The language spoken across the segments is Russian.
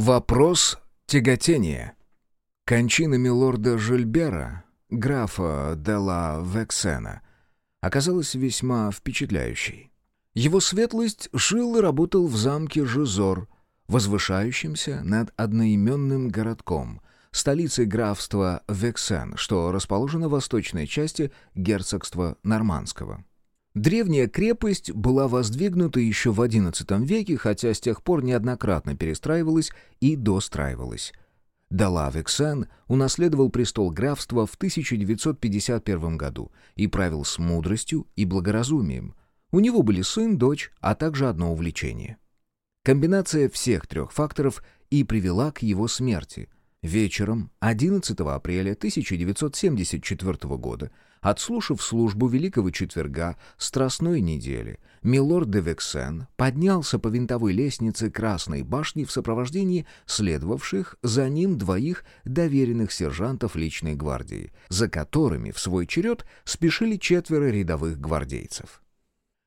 Вопрос тяготения. Кончина милорда Жильбера, графа де ла Вексена, оказалась весьма впечатляющей. Его светлость жил и работал в замке Жизор, возвышающемся над одноименным городком, столицей графства Вексен, что расположено в восточной части герцогства Нормандского. Древняя крепость была воздвигнута еще в XI веке, хотя с тех пор неоднократно перестраивалась и достраивалась. Дала Вексен унаследовал престол графства в 1951 году и правил с мудростью и благоразумием. У него были сын, дочь, а также одно увлечение. Комбинация всех трех факторов и привела к его смерти. Вечером 11 апреля 1974 года Отслушав службу Великого Четверга Страстной недели, милорд де Вексен поднялся по винтовой лестнице Красной башни в сопровождении следовавших за ним двоих доверенных сержантов личной гвардии, за которыми в свой черед спешили четверо рядовых гвардейцев.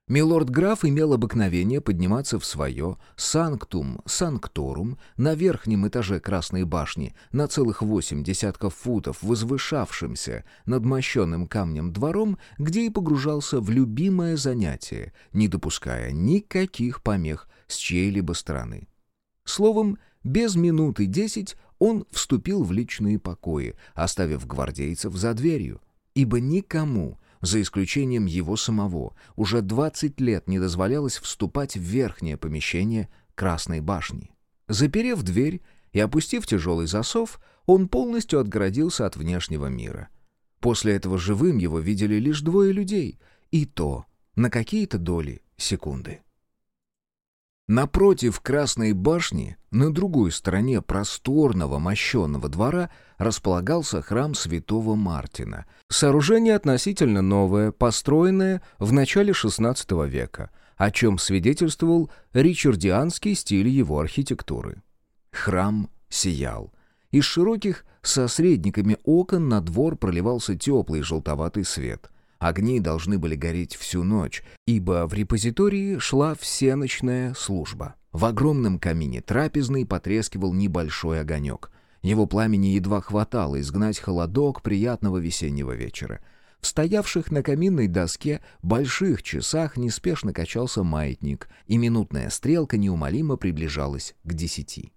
Милорд-граф имел обыкновение подниматься в свое «санктум санкторум» на верхнем этаже Красной башни на целых восемь десятков футов, возвышавшимся над мощенным камнем двором, где и погружался в любимое занятие, не допуская никаких помех с чьей-либо стороны. Словом, без минуты десять он вступил в личные покои, оставив гвардейцев за дверью, ибо никому за исключением его самого, уже 20 лет не дозволялось вступать в верхнее помещение Красной башни. Заперев дверь и опустив тяжелый засов, он полностью отгородился от внешнего мира. После этого живым его видели лишь двое людей, и то на какие-то доли секунды. Напротив Красной башни, на другой стороне просторного мощенного двора, располагался храм святого Мартина. Сооружение относительно новое, построенное в начале XVI века, о чем свидетельствовал ричардианский стиль его архитектуры. Храм сиял. Из широких со средниками окон на двор проливался теплый желтоватый свет — Огни должны были гореть всю ночь, ибо в репозитории шла всеночная служба. В огромном камине трапезный потрескивал небольшой огонек. Его пламени едва хватало изгнать холодок приятного весеннего вечера. В стоявших на каминной доске больших часах неспешно качался маятник, и минутная стрелка неумолимо приближалась к десяти.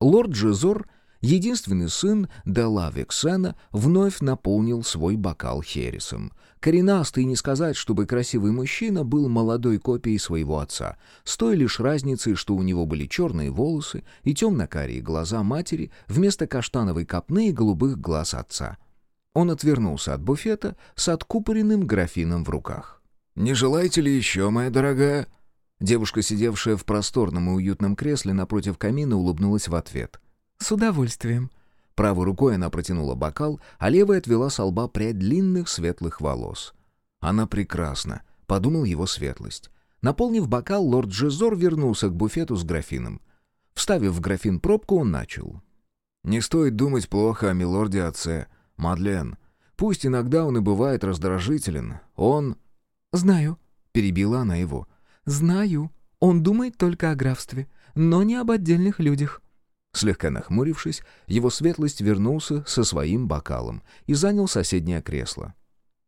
Лорд Джезор Единственный сын Дела Вексена вновь наполнил свой бокал хересом. Коренастый, не сказать, чтобы красивый мужчина был молодой копией своего отца, с той лишь разницей, что у него были черные волосы и темно-карие глаза матери вместо каштановой копны и голубых глаз отца. Он отвернулся от буфета с откупоренным графином в руках. «Не желаете ли еще, моя дорогая?» Девушка, сидевшая в просторном и уютном кресле напротив камина, улыбнулась в ответ — «С удовольствием». Правой рукой она протянула бокал, а левой отвела с лба прядь длинных светлых волос. «Она прекрасна», — подумал его светлость. Наполнив бокал, лорд Джезор вернулся к буфету с графином. Вставив в графин пробку, он начал. «Не стоит думать плохо о милорде-отце, Мадлен. Пусть иногда он и бывает раздражителен, он...» «Знаю», — перебила она его. «Знаю. Он думает только о графстве, но не об отдельных людях». Слегка нахмурившись, его светлость вернулся со своим бокалом и занял соседнее кресло.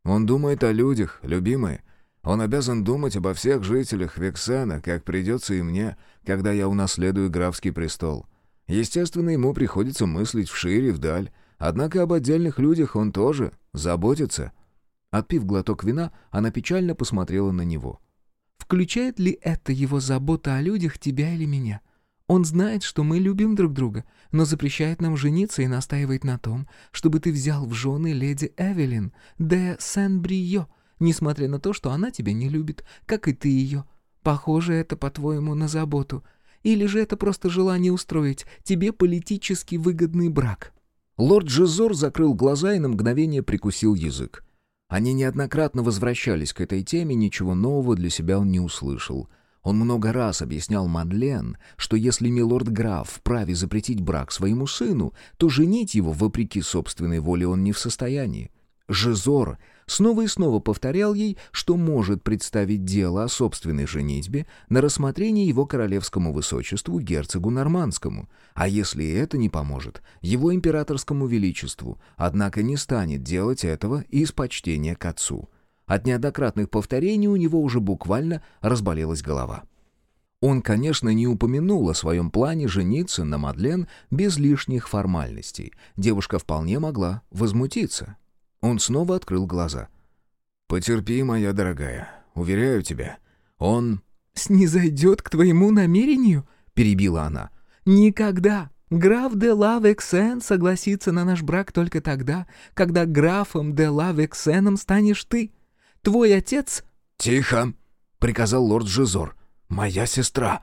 «Он думает о людях, любимые. Он обязан думать обо всех жителях Вексена, как придется и мне, когда я унаследую графский престол. Естественно, ему приходится мыслить вшире, вдаль, однако об отдельных людях он тоже заботится». Отпив глоток вина, она печально посмотрела на него. «Включает ли это его забота о людях тебя или меня?» Он знает, что мы любим друг друга, но запрещает нам жениться и настаивает на том, чтобы ты взял в жены леди Эвелин де Сен-Брио, несмотря на то, что она тебя не любит, как и ты ее. Похоже это, по-твоему, на заботу. Или же это просто желание устроить тебе политически выгодный брак?» Лорд Жизор закрыл глаза и на мгновение прикусил язык. Они неоднократно возвращались к этой теме, ничего нового для себя он не услышал — он много раз объяснял Мадлен, что если милорд-граф вправе запретить брак своему сыну, то женить его, вопреки собственной воле, он не в состоянии. Жизор снова и снова повторял ей, что может представить дело о собственной женитьбе на рассмотрение его королевскому высочеству герцогу Нормандскому, а если это не поможет, его императорскому величеству, однако не станет делать этого из почтения к отцу. От неоднократных повторений у него уже буквально разболелась голова. Он, конечно, не упомянул о своем плане жениться на Мадлен без лишних формальностей. Девушка вполне могла возмутиться. Он снова открыл глаза. «Потерпи, моя дорогая. Уверяю тебя, он...» «Снизойдет к твоему намерению?» — перебила она. «Никогда. Граф де Лавексен согласится на наш брак только тогда, когда графом де Лавексеном станешь ты. Твой отец...» «Тихо!» — приказал лорд Жизор. «Моя сестра!»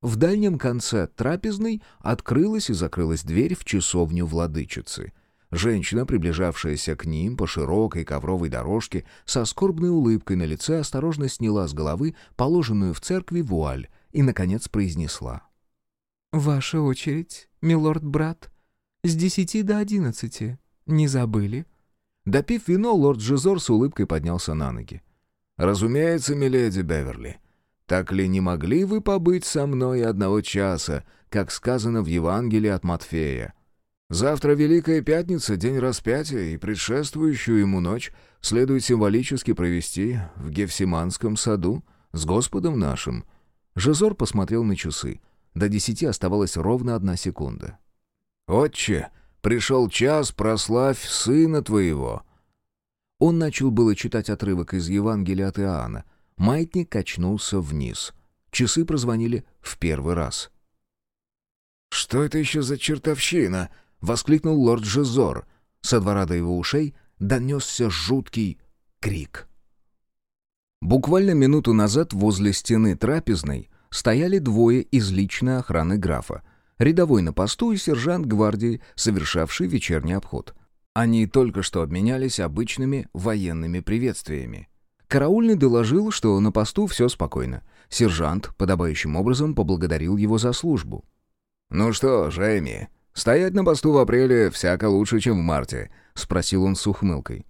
В дальнем конце трапезной открылась и закрылась дверь в часовню владычицы. Женщина, приближавшаяся к ним по широкой ковровой дорожке, со скорбной улыбкой на лице осторожно сняла с головы положенную в церкви вуаль и, наконец, произнесла. «Ваша очередь, милорд-брат. С десяти до одиннадцати. Не забыли?» Допив вино, лорд Жизор с улыбкой поднялся на ноги. «Разумеется, миледи Беверли. Так ли не могли вы побыть со мной одного часа, как сказано в Евангелии от Матфея?» Завтра Великая Пятница, день распятия, и предшествующую ему ночь следует символически провести в Гефсиманском саду с Господом нашим». Жизор посмотрел на часы. До десяти оставалась ровно одна секунда. «Отче, пришел час, прославь сына твоего». Он начал было читать отрывок из Евангелия от Иоанна. Маятник качнулся вниз. Часы прозвонили в первый раз. «Что это еще за чертовщина?» воскликнул лорд Жизор. Со двора до его ушей донесся жуткий крик. Буквально минуту назад возле стены трапезной стояли двое из личной охраны графа. Рядовой на посту и сержант гвардии, совершавший вечерний обход. Они только что обменялись обычными военными приветствиями. Караульный доложил, что на посту все спокойно. Сержант подобающим образом поблагодарил его за службу. «Ну что, Жейми, «Стоять на посту в апреле всяко лучше, чем в марте», — спросил он с ухмылкой.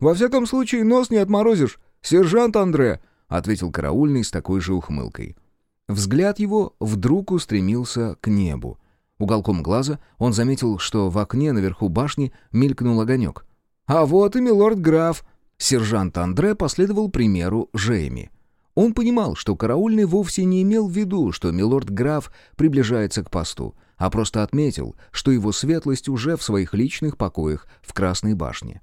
«Во всяком случае, нос не отморозишь, сержант Андре», — ответил караульный с такой же ухмылкой. Взгляд его вдруг устремился к небу. Уголком глаза он заметил, что в окне наверху башни мелькнул огонек. «А вот и милорд-граф!» Сержант Андре последовал примеру Жейми. Он понимал, что караульный вовсе не имел в виду, что милорд-граф приближается к посту, а просто отметил, что его светлость уже в своих личных покоях в Красной башне.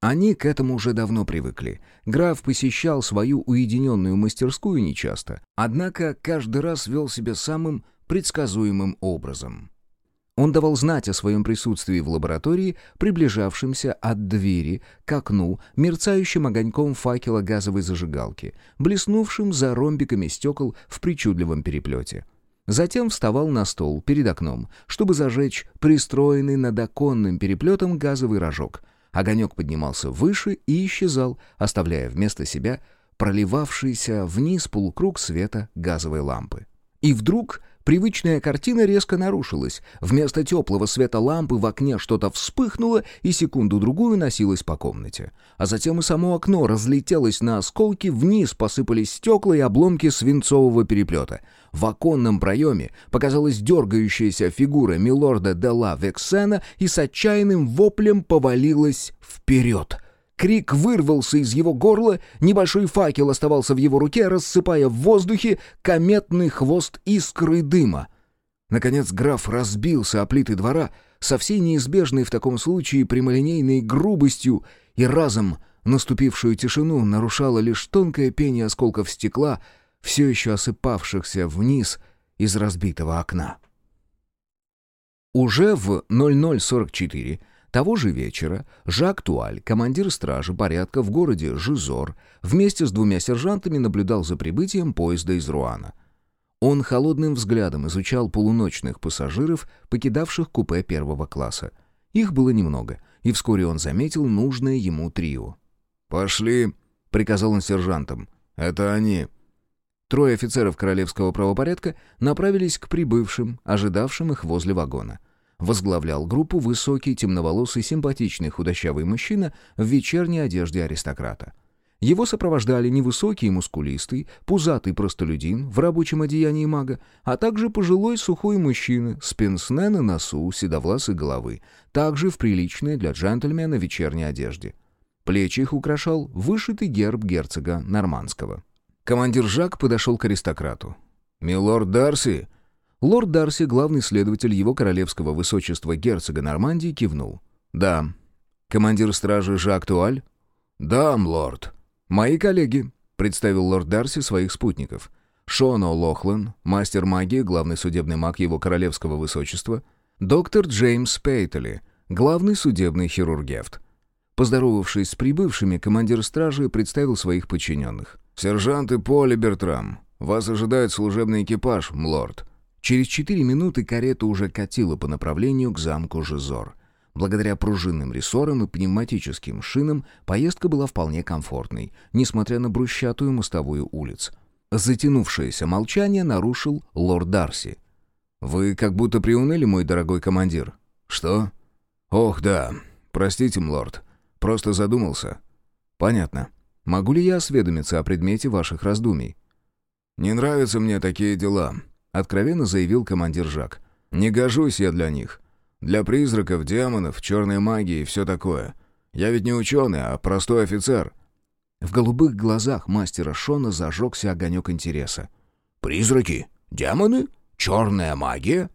Они к этому уже давно привыкли. Граф посещал свою уединенную мастерскую нечасто, однако каждый раз вел себя самым предсказуемым образом. Он давал знать о своем присутствии в лаборатории, приближавшемся от двери к окну, мерцающим огоньком факела газовой зажигалки, блеснувшим за ромбиками стекол в причудливом переплете. Затем вставал на стол перед окном, чтобы зажечь пристроенный над оконным переплетом газовый рожок. Огонек поднимался выше и исчезал, оставляя вместо себя проливавшийся вниз полукруг света газовой лампы. И вдруг Привычная картина резко нарушилась. Вместо теплого света лампы в окне что-то вспыхнуло и секунду-другую носилось по комнате. А затем и само окно разлетелось на осколки, вниз посыпались стекла и обломки свинцового переплета. В оконном проеме показалась дергающаяся фигура милорда де ла Вексена и с отчаянным воплем повалилась вперед — Крик вырвался из его горла, небольшой факел оставался в его руке, рассыпая в воздухе кометный хвост искры дыма. Наконец граф разбился о плиты двора со всей неизбежной в таком случае прямолинейной грубостью, и разом наступившую тишину нарушало лишь тонкое пение осколков стекла, все еще осыпавшихся вниз из разбитого окна. Уже в 0044 того же вечера Жак Туаль, командир стражи порядка в городе Жизор, вместе с двумя сержантами наблюдал за прибытием поезда из Руана. Он холодным взглядом изучал полуночных пассажиров, покидавших купе первого класса. Их было немного, и вскоре он заметил нужное ему трио. «Пошли», — приказал он сержантам. «Это они». Трое офицеров королевского правопорядка направились к прибывшим, ожидавшим их возле вагона. Возглавлял группу высокий, темноволосый, симпатичный худощавый мужчина в вечерней одежде аристократа. Его сопровождали невысокий и мускулистый, пузатый простолюдин в рабочем одеянии мага, а также пожилой сухой мужчина с пенсне на носу, седовласой головы, также в приличной для джентльмена вечерней одежде. Плечи их украшал вышитый герб герцога Нормандского. Командир Жак подошел к аристократу. «Милорд Дарси!» Лорд Дарси, главный следователь его королевского высочества герцога Нормандии, кивнул. «Да». «Командир стражи Жак Туаль?» «Да, млорд». «Мои коллеги», — представил лорд Дарси своих спутников. Шон О'Лохлан, мастер магии, главный судебный маг его королевского высочества, доктор Джеймс Пейтели, главный судебный хирургефт. Поздоровавшись с прибывшими, командир стражи представил своих подчиненных. «Сержант и Поли Бертрам, вас ожидает служебный экипаж, млорд. Через четыре минуты карета уже катила по направлению к замку Жизор. Благодаря пружинным рессорам и пневматическим шинам поездка была вполне комфортной, несмотря на брусчатую мостовую улиц. Затянувшееся молчание нарушил лорд Дарси. «Вы как будто приуныли, мой дорогой командир». «Что?» «Ох, да. Простите, млорд. Просто задумался». «Понятно. Могу ли я осведомиться о предмете ваших раздумий?» «Не нравятся мне такие дела», — откровенно заявил командир Жак. «Не гожусь я для них. Для призраков, демонов, черной магии и все такое. Я ведь не ученый, а простой офицер». В голубых глазах мастера Шона зажегся огонек интереса. «Призраки? Демоны? Черная магия?»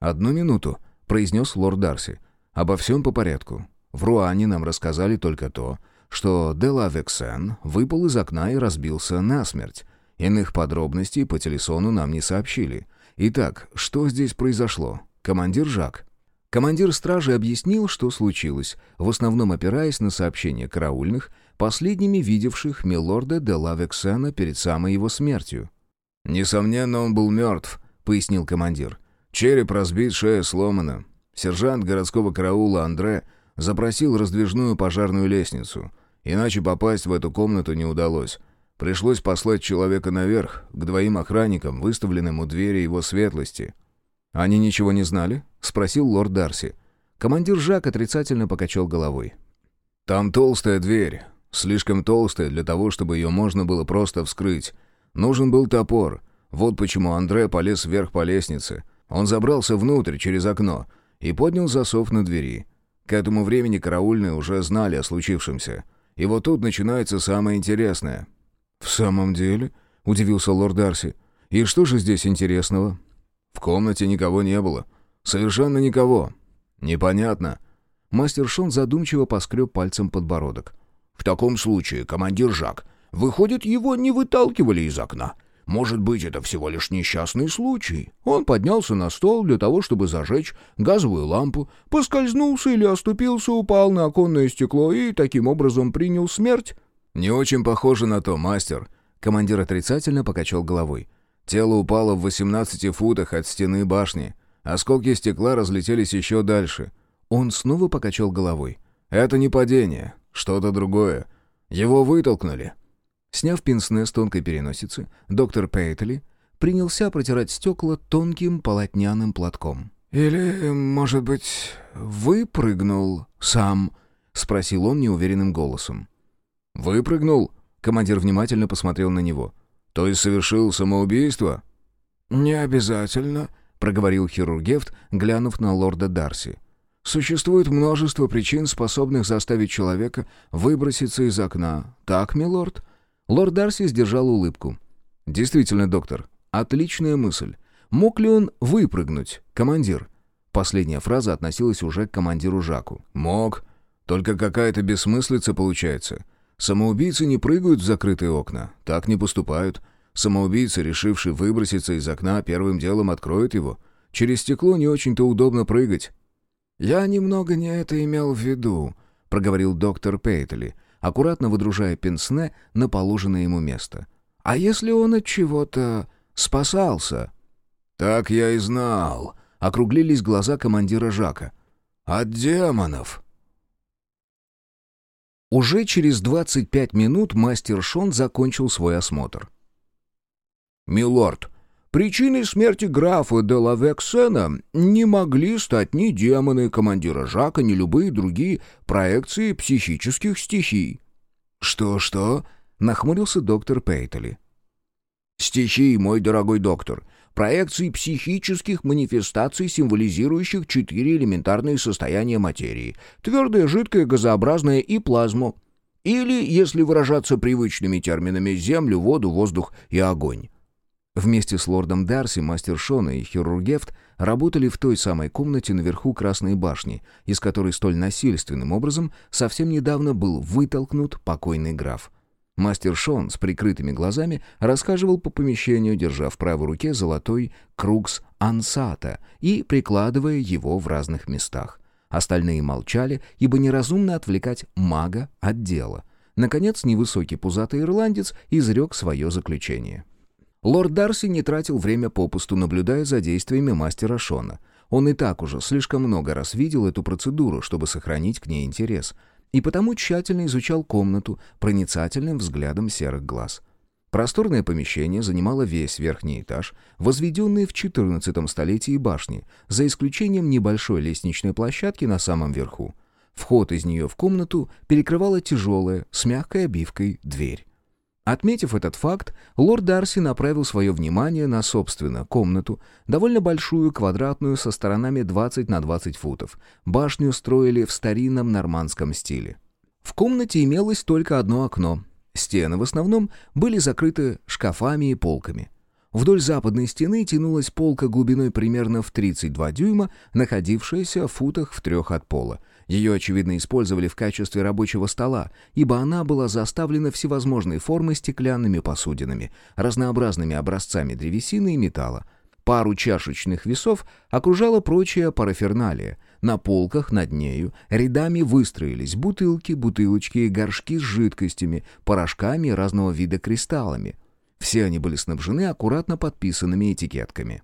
«Одну минуту», — произнес лорд Дарси. «Обо всем по порядку. В Руане нам рассказали только то, что Дела Вексен выпал из окна и разбился насмерть. Иных подробностей по телефону нам не сообщили. Итак, что здесь произошло? Командир Жак. Командир стражи объяснил, что случилось, в основном опираясь на сообщения караульных, последними видевших милорда де Лавексена перед самой его смертью. «Несомненно, он был мертв», — пояснил командир. «Череп разбит, шея сломана. Сержант городского караула Андре запросил раздвижную пожарную лестницу. Иначе попасть в эту комнату не удалось. Пришлось послать человека наверх, к двоим охранникам, выставленным у двери его светлости. «Они ничего не знали?» — спросил лорд Дарси. Командир Жак отрицательно покачал головой. «Там толстая дверь. Слишком толстая для того, чтобы ее можно было просто вскрыть. Нужен был топор. Вот почему Андре полез вверх по лестнице. Он забрался внутрь через окно и поднял засов на двери. К этому времени караульные уже знали о случившемся. И вот тут начинается самое интересное. «В самом деле?» — удивился лорд Дарси. «И что же здесь интересного?» «В комнате никого не было. Совершенно никого. Непонятно». Мастер Шон задумчиво поскреб пальцем подбородок. «В таком случае, командир Жак, выходит, его не выталкивали из окна. Может быть, это всего лишь несчастный случай. Он поднялся на стол для того, чтобы зажечь газовую лампу, поскользнулся или оступился, упал на оконное стекло и таким образом принял смерть. «Не очень похоже на то, мастер», — командир отрицательно покачал головой. Тело упало в 18 футах от стены башни. Осколки стекла разлетелись еще дальше. Он снова покачал головой. «Это не падение, что-то другое. Его вытолкнули». Сняв пенсне с тонкой переносицы, доктор Пейтли принялся протирать стекла тонким полотняным платком. «Или, может быть, выпрыгнул сам?» — спросил он неуверенным голосом. «Выпрыгнул?» Командир внимательно посмотрел на него. «То есть совершил самоубийство?» «Не обязательно», — проговорил хирургефт, глянув на лорда Дарси. «Существует множество причин, способных заставить человека выброситься из окна. Так, милорд?» Лорд Дарси сдержал улыбку. «Действительно, доктор, отличная мысль. Мог ли он выпрыгнуть, командир?» Последняя фраза относилась уже к командиру Жаку. «Мог. Только какая-то бессмыслица получается. Самоубийцы не прыгают в закрытые окна, так не поступают. Самоубийца, решивший выброситься из окна, первым делом откроет его. Через стекло не очень-то удобно прыгать. «Я немного не это имел в виду», — проговорил доктор Пейтли, аккуратно выдружая пенсне на положенное ему место. «А если он от чего-то спасался?» «Так я и знал», — округлились глаза командира Жака. «От демонов». Уже через 25 минут мастер Шон закончил свой осмотр. «Милорд, Причиной смерти графа де Лавексена не могли стать ни демоны командира Жака, ни любые другие проекции психических стихий. «Что-что?» — нахмурился доктор Пейтели. «Стихии, мой дорогой доктор, проекции психических манифестаций, символизирующих четыре элементарные состояния материи — твердое, жидкое, газообразное и плазму. Или, если выражаться привычными терминами, землю, воду, воздух и огонь». Вместе с лордом Дарси, мастер Шона и хирургефт работали в той самой комнате наверху Красной башни, из которой столь насильственным образом совсем недавно был вытолкнут покойный граф. Мастер Шон с прикрытыми глазами рассказывал по помещению, держа в правой руке золотой крукс ансата и прикладывая его в разных местах. Остальные молчали, ибо неразумно отвлекать мага от дела. Наконец, невысокий пузатый ирландец изрек свое заключение. Лорд Дарси не тратил время попусту, наблюдая за действиями мастера Шона. Он и так уже слишком много раз видел эту процедуру, чтобы сохранить к ней интерес, и потому тщательно изучал комнату проницательным взглядом серых глаз. Просторное помещение занимало весь верхний этаж, возведенный в XIV столетии башни, за исключением небольшой лестничной площадки на самом верху. Вход из нее в комнату перекрывала тяжелая, с мягкой обивкой, дверь. Отметив этот факт, лорд Дарси направил свое внимание на, собственно, комнату, довольно большую, квадратную, со сторонами 20 на 20 футов. Башню строили в старинном нормандском стиле. В комнате имелось только одно окно. Стены в основном были закрыты шкафами и полками. Вдоль западной стены тянулась полка глубиной примерно в 32 дюйма, находившаяся в футах в трех от пола. Ее, очевидно, использовали в качестве рабочего стола, ибо она была заставлена всевозможной формы стеклянными посудинами, разнообразными образцами древесины и металла. Пару чашечных весов окружала прочая параферналия. На полках над нею рядами выстроились бутылки, бутылочки и горшки с жидкостями, порошками разного вида кристаллами. Все они были снабжены аккуратно подписанными этикетками.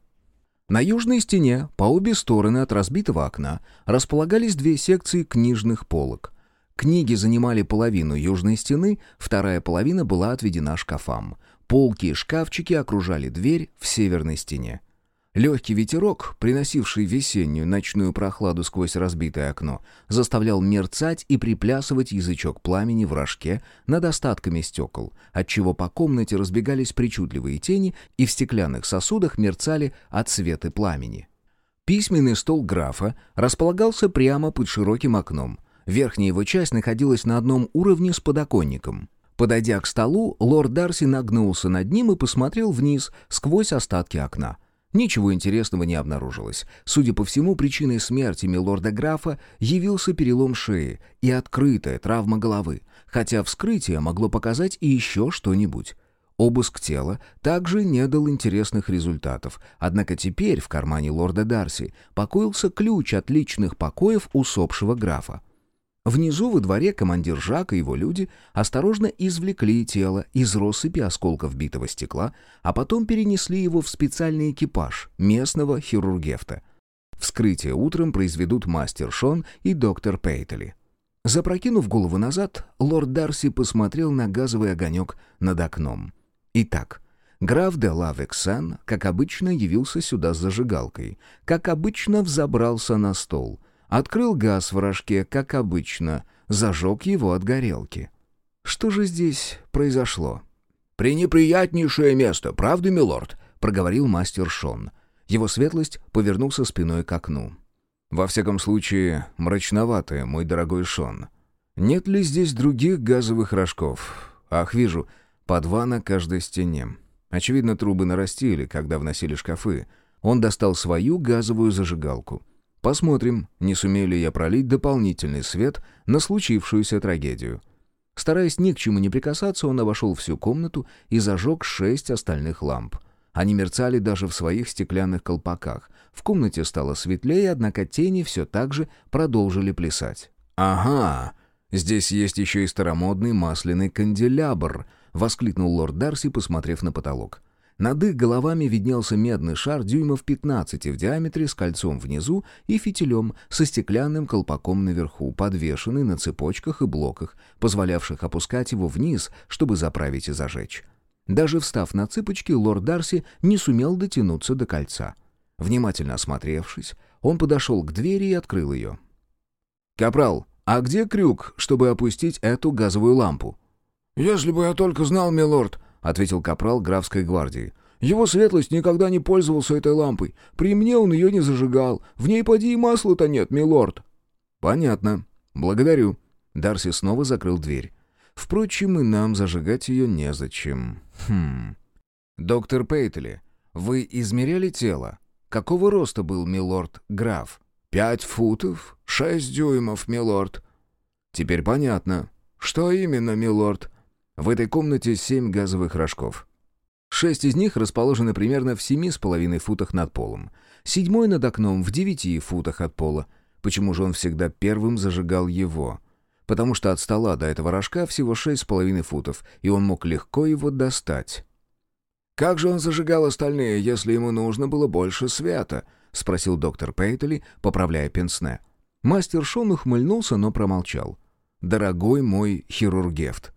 На южной стене, по обе стороны от разбитого окна, располагались две секции книжных полок. Книги занимали половину южной стены, вторая половина была отведена шкафам. Полки и шкафчики окружали дверь в северной стене. Легкий ветерок, приносивший весеннюю ночную прохладу сквозь разбитое окно, заставлял мерцать и приплясывать язычок пламени в рожке над остатками стекол, отчего по комнате разбегались причудливые тени и в стеклянных сосудах мерцали отсветы пламени. Письменный стол графа располагался прямо под широким окном. Верхняя его часть находилась на одном уровне с подоконником. Подойдя к столу, лорд Дарси нагнулся над ним и посмотрел вниз сквозь остатки окна. Ничего интересного не обнаружилось. Судя по всему, причиной смерти милорда-графа явился перелом шеи и открытая травма головы, хотя вскрытие могло показать и еще что-нибудь. Обыск тела также не дал интересных результатов, однако теперь в кармане лорда Дарси покоился ключ от личных покоев усопшего графа. Внизу во дворе командир Жак и его люди осторожно извлекли тело из россыпи осколков битого стекла, а потом перенесли его в специальный экипаж местного хирургефта. Вскрытие утром произведут мастер Шон и доктор Пейтели. Запрокинув голову назад, лорд Дарси посмотрел на газовый огонек над окном. Итак, граф де Лавексан, как обычно, явился сюда с зажигалкой, как обычно взобрался на стол — Открыл газ в рожке, как обычно, зажег его от горелки. Что же здесь произошло? «Пренеприятнейшее место, правда, милорд?» — проговорил мастер Шон. Его светлость повернулся спиной к окну. «Во всяком случае, мрачноватое, мой дорогой Шон. Нет ли здесь других газовых рожков? Ах, вижу, по два на каждой стене. Очевидно, трубы нарастили, когда вносили шкафы. Он достал свою газовую зажигалку — Посмотрим, не сумею ли я пролить дополнительный свет на случившуюся трагедию. Стараясь ни к чему не прикасаться, он обошел всю комнату и зажег шесть остальных ламп. Они мерцали даже в своих стеклянных колпаках. В комнате стало светлее, однако тени все так же продолжили плясать. «Ага, здесь есть еще и старомодный масляный канделябр», — воскликнул лорд Дарси, посмотрев на потолок. Над их головами виднелся медный шар дюймов 15 в диаметре с кольцом внизу и фитилем со стеклянным колпаком наверху, подвешенный на цепочках и блоках, позволявших опускать его вниз, чтобы заправить и зажечь. Даже встав на цыпочки, лорд Дарси не сумел дотянуться до кольца. Внимательно осмотревшись, он подошел к двери и открыл ее. «Капрал, а где крюк, чтобы опустить эту газовую лампу?» «Если бы я только знал, милорд», — ответил капрал графской гвардии. «Его светлость никогда не пользовался этой лампой. При мне он ее не зажигал. В ней поди и масла-то нет, милорд». «Понятно. Благодарю». Дарси снова закрыл дверь. Впрочем, и нам зажигать ее незачем. Хм. Доктор Пейтли, вы измеряли тело? Какого роста был милорд граф? Пять футов, шесть дюймов, милорд. Теперь понятно. Что именно, милорд? В этой комнате семь газовых рожков. Шесть из них расположены примерно в семи с половиной футах над полом. Седьмой над окном в девяти футах от пола. Почему же он всегда первым зажигал его? Потому что от стола до этого рожка всего шесть с половиной футов, и он мог легко его достать. «Как же он зажигал остальные, если ему нужно было больше света?» — спросил доктор Пейтели, поправляя пенсне. Мастер Шон ухмыльнулся, но промолчал. «Дорогой мой хирургефт!»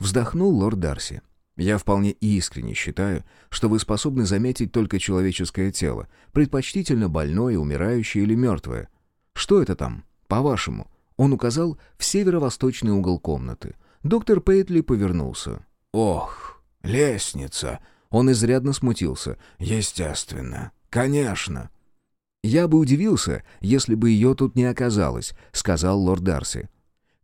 Вздохнул лорд Дарси. «Я вполне искренне считаю, что вы способны заметить только человеческое тело, предпочтительно больное, умирающее или мертвое. Что это там, по-вашему?» Он указал в северо-восточный угол комнаты. Доктор Пейтли повернулся. «Ох, лестница!» Он изрядно смутился. «Естественно. Конечно». «Я бы удивился, если бы ее тут не оказалось», — сказал лорд Дарси.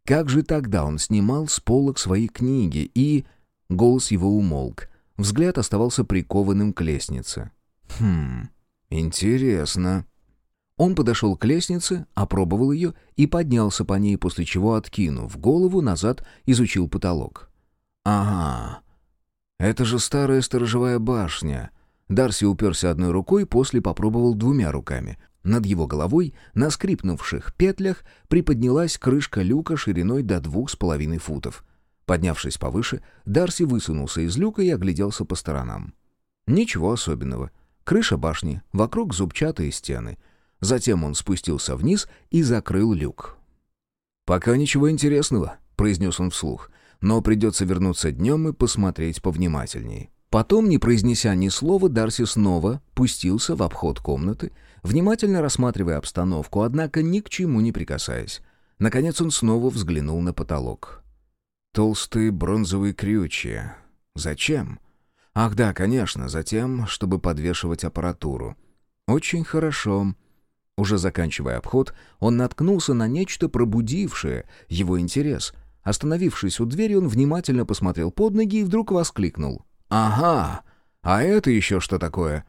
«Как же тогда он снимал с полок свои книги и...» Голос его умолк. Взгляд оставался прикованным к лестнице. «Хм, интересно». Он подошел к лестнице, опробовал ее и поднялся по ней, после чего, откинув голову назад, изучил потолок. «Ага, это же старая сторожевая башня». Дарси уперся одной рукой, после попробовал двумя руками. Над его головой, на скрипнувших петлях, приподнялась крышка люка шириной до двух с половиной футов. Поднявшись повыше, Дарси высунулся из люка и огляделся по сторонам. Ничего особенного. Крыша башни, вокруг зубчатые стены — Затем он спустился вниз и закрыл люк. «Пока ничего интересного», — произнес он вслух, «но придется вернуться днем и посмотреть повнимательней». Потом, не произнеся ни слова, Дарси снова пустился в обход комнаты, внимательно рассматривая обстановку, однако ни к чему не прикасаясь. Наконец он снова взглянул на потолок. Толстые бронзовые крючья. Зачем? Ах да, конечно, затем, чтобы подвешивать аппаратуру. Очень хорошо. Уже заканчивая обход, он наткнулся на нечто пробудившее его интерес. Остановившись у двери, он внимательно посмотрел под ноги и вдруг воскликнул. «Ага! А это еще что такое?»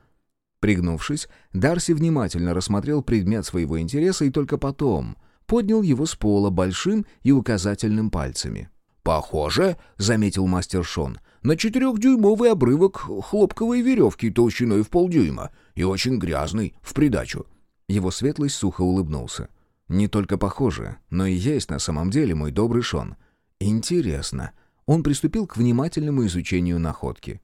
Пригнувшись, Дарси внимательно рассмотрел предмет своего интереса и только потом поднял его с пола большим и указательным пальцами. «Похоже», — заметил мастер Шон, — «на четырехдюймовый обрывок хлопковой веревки толщиной в полдюйма и очень грязный в придачу. Его светлость сухо улыбнулся. «Не только похоже, но и есть на самом деле мой добрый Шон. Интересно». Он приступил к внимательному изучению находки.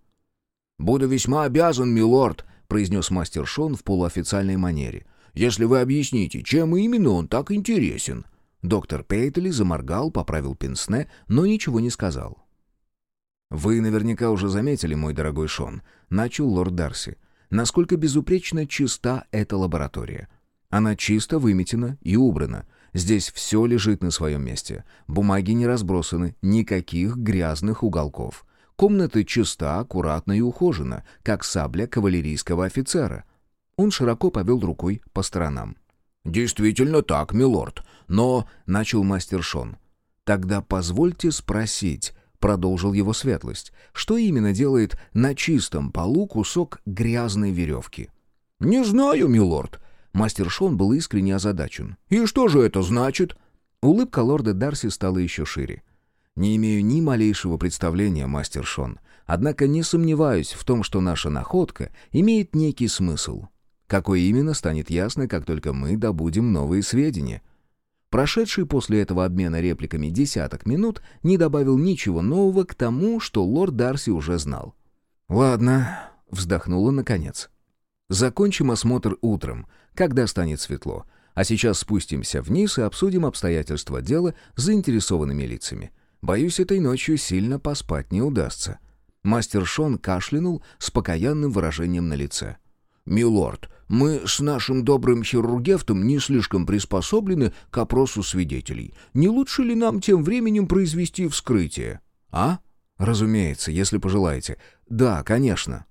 «Буду весьма обязан, милорд», — произнес мастер Шон в полуофициальной манере. «Если вы объясните, чем именно он так интересен». Доктор Пейтли заморгал, поправил пенсне, но ничего не сказал. «Вы наверняка уже заметили, мой дорогой Шон», — начал лорд Дарси, насколько безупречно чиста эта лаборатория. Она чисто выметена и убрана. Здесь все лежит на своем месте. Бумаги не разбросаны, никаких грязных уголков. Комната чиста, аккуратна и ухожена, как сабля кавалерийского офицера. Он широко повел рукой по сторонам. «Действительно так, милорд, но...» — начал мастер Шон. «Тогда позвольте спросить, продолжил его светлость, что именно делает на чистом полу кусок грязной веревки. «Не знаю, милорд». Мастер Шон был искренне озадачен. «И что же это значит?» Улыбка лорда Дарси стала еще шире. «Не имею ни малейшего представления, мастер Шон. Однако не сомневаюсь в том, что наша находка имеет некий смысл. Какой именно, станет ясно, как только мы добудем новые сведения». Прошедший после этого обмена репликами десяток минут не добавил ничего нового к тому, что лорд Дарси уже знал. «Ладно», — вздохнула наконец. «Закончим осмотр утром, когда станет светло, а сейчас спустимся вниз и обсудим обстоятельства дела с заинтересованными лицами. Боюсь, этой ночью сильно поспать не удастся». Мастер Шон кашлянул с покаянным выражением на лице. «Милорд, мы с нашим добрым хирургефтом не слишком приспособлены к опросу свидетелей. Не лучше ли нам тем временем произвести вскрытие?» «А? Разумеется, если пожелаете. Да, конечно».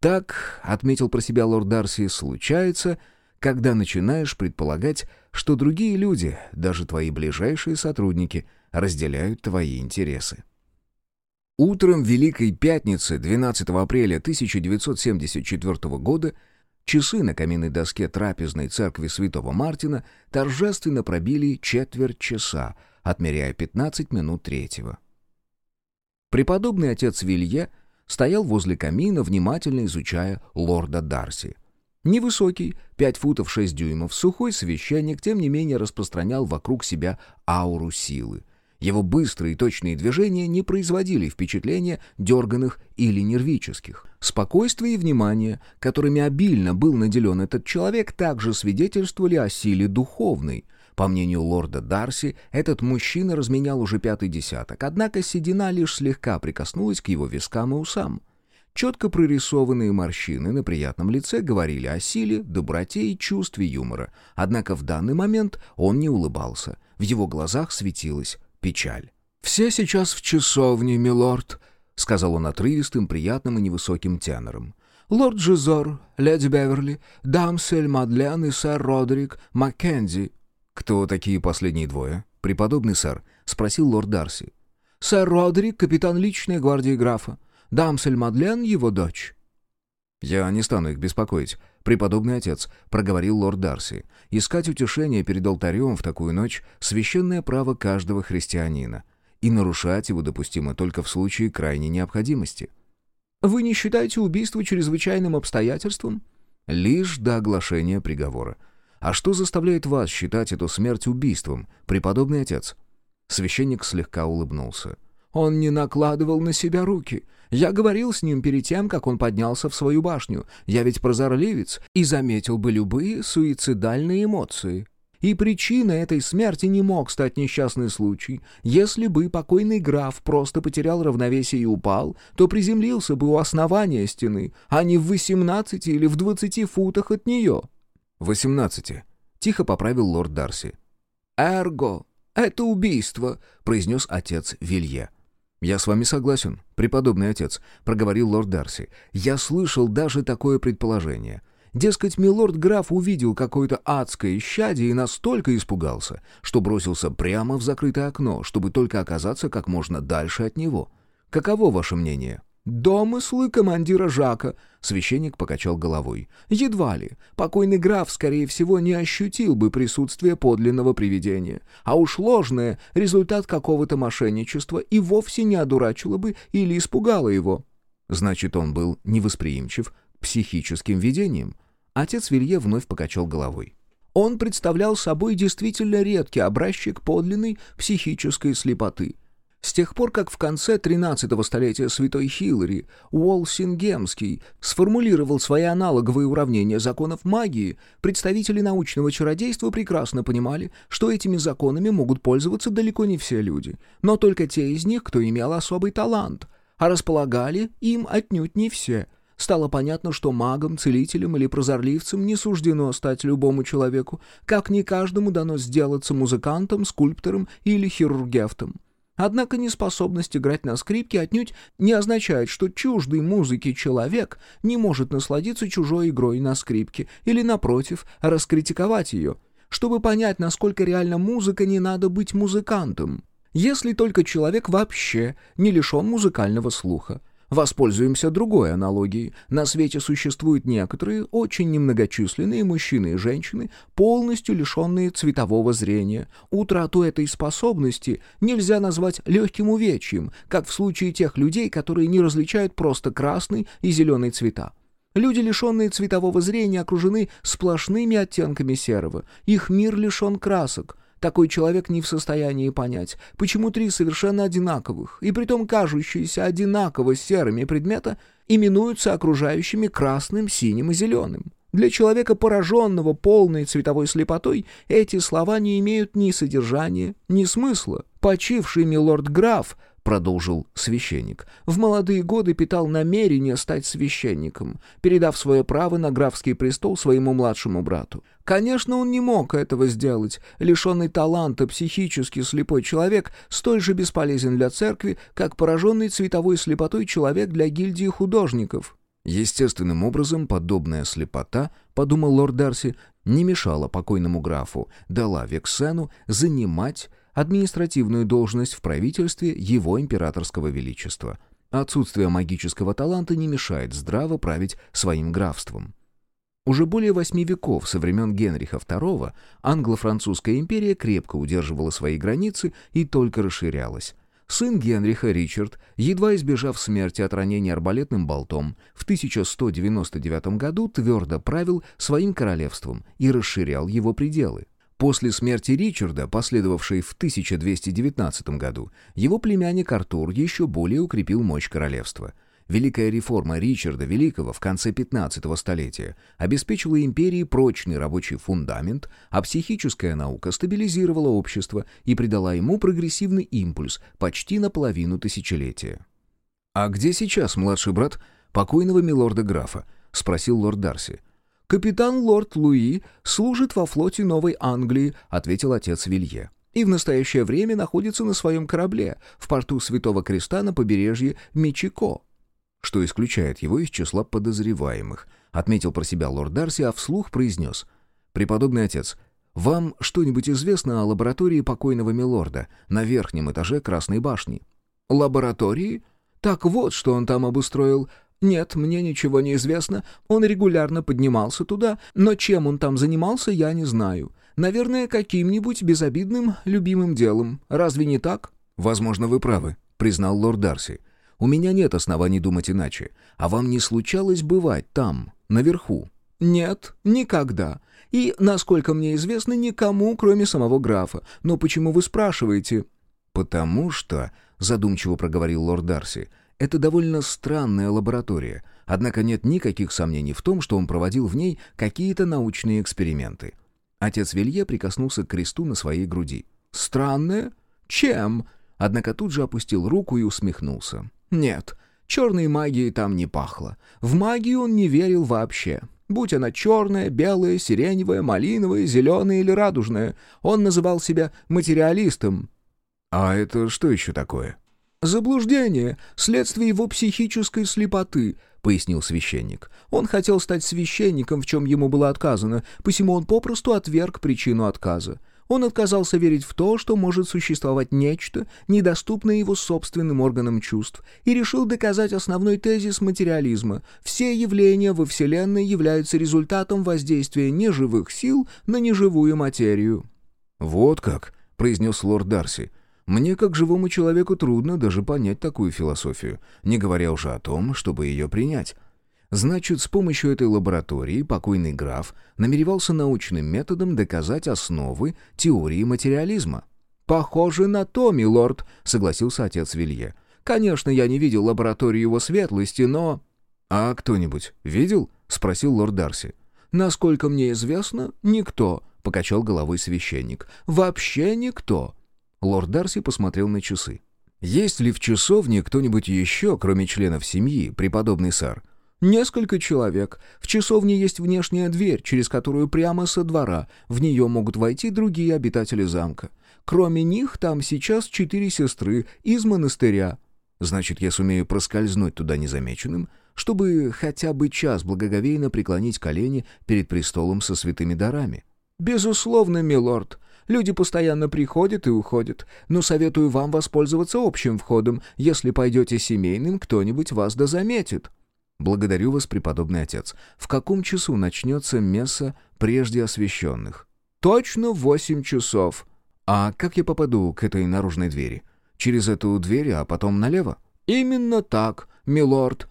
Так, отметил про себя лорд Дарси, случается, когда начинаешь предполагать, что другие люди, даже твои ближайшие сотрудники, разделяют твои интересы. Утром Великой Пятницы, 12 апреля 1974 года, часы на каминной доске трапезной церкви Святого Мартина торжественно пробили четверть часа, отмеряя 15 минут третьего. Преподобный отец Вилье стоял возле камина, внимательно изучая лорда Дарси. Невысокий, 5 футов 6 дюймов, сухой священник, тем не менее распространял вокруг себя ауру силы — его быстрые и точные движения не производили впечатления дерганных или нервических. Спокойствие и внимание, которыми обильно был наделен этот человек, также свидетельствовали о силе духовной. По мнению лорда Дарси, этот мужчина разменял уже пятый десяток, однако седина лишь слегка прикоснулась к его вискам и усам. Четко прорисованные морщины на приятном лице говорили о силе, доброте и чувстве юмора. Однако в данный момент он не улыбался. В его глазах светилась печаль. «Все сейчас в часовне, милорд», — сказал он отрывистым, приятным и невысоким тенором. «Лорд Жизор, леди Беверли, дамсель Мадлен и сэр Родерик Маккензи». «Кто такие последние двое?» «Преподобный сэр», — спросил лорд Дарси. «Сэр Родерик, капитан личной гвардии графа. Дамсель Мадлен — его дочь». «Я не стану их беспокоить. Преподобный отец», — проговорил лорд Дарси. «Искать утешение перед алтарем в такую ночь — священное право каждого христианина, и нарушать его допустимо только в случае крайней необходимости». «Вы не считаете убийство чрезвычайным обстоятельством?» «Лишь до оглашения приговора. А что заставляет вас считать эту смерть убийством, преподобный отец?» Священник слегка улыбнулся. «Он не накладывал на себя руки. Я говорил с ним перед тем, как он поднялся в свою башню. Я ведь прозорливец и заметил бы любые суицидальные эмоции. И причиной этой смерти не мог стать несчастный случай. Если бы покойный граф просто потерял равновесие и упал, то приземлился бы у основания стены, а не в 18 или в 20 футах от нее. «Восемнадцати», — тихо поправил лорд Дарси. «Эрго, это убийство», — произнес отец Вилье. «Я с вами согласен, преподобный отец», — проговорил лорд Дарси. «Я слышал даже такое предположение. Дескать, милорд-граф увидел какое-то адское исчадие и настолько испугался, что бросился прямо в закрытое окно, чтобы только оказаться как можно дальше от него. Каково ваше мнение?» «Домыслы командира Жака», — священник покачал головой. «Едва ли. Покойный граф, скорее всего, не ощутил бы присутствие подлинного привидения. А уж ложное — результат какого-то мошенничества и вовсе не одурачило бы или испугало его». Значит, он был невосприимчив к психическим видениям. Отец Вилье вновь покачал головой. Он представлял собой действительно редкий образчик подлинной психической слепоты — с тех пор, как в конце 13-го столетия святой Хиллари Уолсингемский сформулировал свои аналоговые уравнения законов магии, представители научного чародейства прекрасно понимали, что этими законами могут пользоваться далеко не все люди, но только те из них, кто имел особый талант, а располагали им отнюдь не все — Стало понятно, что магом, целителем или прозорливцем не суждено стать любому человеку, как не каждому дано сделаться музыкантом, скульптором или хирургевтом. Однако неспособность играть на скрипке отнюдь не означает, что чуждый музыки человек не может насладиться чужой игрой на скрипке или, напротив, раскритиковать ее. Чтобы понять, насколько реальна музыка, не надо быть музыкантом. Если только человек вообще не лишен музыкального слуха. Воспользуемся другой аналогией. На свете существуют некоторые, очень немногочисленные мужчины и женщины, полностью лишенные цветового зрения. Утрату этой способности нельзя назвать легким увечьем, как в случае тех людей, которые не различают просто красный и зеленый цвета. Люди, лишенные цветового зрения, окружены сплошными оттенками серого. Их мир лишен красок — такой человек не в состоянии понять, почему три совершенно одинаковых, и притом кажущиеся одинаково серыми предмета, именуются окружающими красным, синим и зеленым. Для человека, пораженного полной цветовой слепотой, эти слова не имеют ни содержания, ни смысла. Почивший милорд-граф продолжил священник. «В молодые годы питал намерение стать священником, передав свое право на графский престол своему младшему брату. Конечно, он не мог этого сделать. Лишенный таланта, психически слепой человек столь же бесполезен для церкви, как пораженный цветовой слепотой человек для гильдии художников». Естественным образом, подобная слепота, подумал лорд Дарси, не мешала покойному графу Дала Вексену занимать административную должность в правительстве его императорского величества. Отсутствие магического таланта не мешает здраво править своим графством. Уже более восьми веков со времен Генриха II англо-французская империя крепко удерживала свои границы и только расширялась. Сын Генриха, Ричард, едва избежав смерти от ранения арбалетным болтом, в 1199 году твердо правил своим королевством и расширял его пределы. После смерти Ричарда, последовавшей в 1219 году, его племянник Артур еще более укрепил мощь королевства. Великая реформа Ричарда Великого в конце 15 столетия обеспечила империи прочный рабочий фундамент, а психическая наука стабилизировала общество и придала ему прогрессивный импульс почти на половину тысячелетия. «А где сейчас младший брат покойного милорда-графа?» — спросил лорд Дарси. «Капитан лорд Луи служит во флоте Новой Англии», — ответил отец Вилье. «И в настоящее время находится на своем корабле в порту Святого Креста на побережье Мичико, что исключает его из числа подозреваемых», — отметил про себя лорд Дарси, а вслух произнес. «Преподобный отец, вам что-нибудь известно о лаборатории покойного милорда на верхнем этаже Красной башни?» «Лаборатории? Так вот, что он там обустроил. «Нет, мне ничего не известно. Он регулярно поднимался туда, но чем он там занимался, я не знаю. Наверное, каким-нибудь безобидным, любимым делом. Разве не так?» «Возможно, вы правы», — признал лорд Дарси. «У меня нет оснований думать иначе. А вам не случалось бывать там, наверху?» «Нет, никогда. И, насколько мне известно, никому, кроме самого графа. Но почему вы спрашиваете?» «Потому что», — задумчиво проговорил лорд Дарси, — это довольно странная лаборатория, однако нет никаких сомнений в том, что он проводил в ней какие-то научные эксперименты. Отец Вилье прикоснулся к кресту на своей груди. «Странная? Чем?» Однако тут же опустил руку и усмехнулся. «Нет, черной магией там не пахло. В магию он не верил вообще. Будь она черная, белая, сиреневая, малиновая, зеленая или радужная, он называл себя материалистом». «А это что еще такое?» «Заблуждение, следствие его психической слепоты», — пояснил священник. «Он хотел стать священником, в чем ему было отказано, посему он попросту отверг причину отказа. Он отказался верить в то, что может существовать нечто, недоступное его собственным органам чувств, и решил доказать основной тезис материализма. Все явления во Вселенной являются результатом воздействия неживых сил на неживую материю». «Вот как», — произнес лорд Дарси. Мне, как живому человеку, трудно даже понять такую философию, не говоря уже о том, чтобы ее принять. Значит, с помощью этой лаборатории покойный граф намеревался научным методом доказать основы теории материализма. «Похоже на то, милорд», — согласился отец Вилье. «Конечно, я не видел лабораторию его светлости, но...» «А кто-нибудь видел?» — спросил лорд Дарси. «Насколько мне известно, никто», — покачал головой священник. «Вообще никто. Лорд Дарси посмотрел на часы. «Есть ли в часовне кто-нибудь еще, кроме членов семьи, преподобный сар?» «Несколько человек. В часовне есть внешняя дверь, через которую прямо со двора. В нее могут войти другие обитатели замка. Кроме них, там сейчас четыре сестры из монастыря». «Значит, я сумею проскользнуть туда незамеченным, чтобы хотя бы час благоговейно преклонить колени перед престолом со святыми дарами?» «Безусловно, милорд. Люди постоянно приходят и уходят, но советую вам воспользоваться общим входом. Если пойдете семейным, кто-нибудь вас да заметит». «Благодарю вас, преподобный отец. В каком часу начнется месса прежде освященных?» «Точно восемь часов». «А как я попаду к этой наружной двери? Через эту дверь, а потом налево?» «Именно так, милорд»,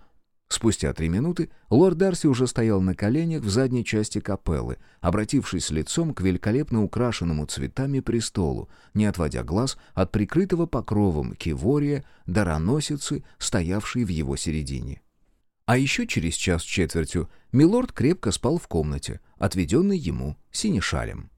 Спустя три минуты лорд Дарси уже стоял на коленях в задней части капеллы, обратившись лицом к великолепно украшенному цветами престолу, не отводя глаз от прикрытого покровом кивория дароносицы, стоявшей в его середине. А еще через час с четвертью милорд крепко спал в комнате, отведенной ему синешалем.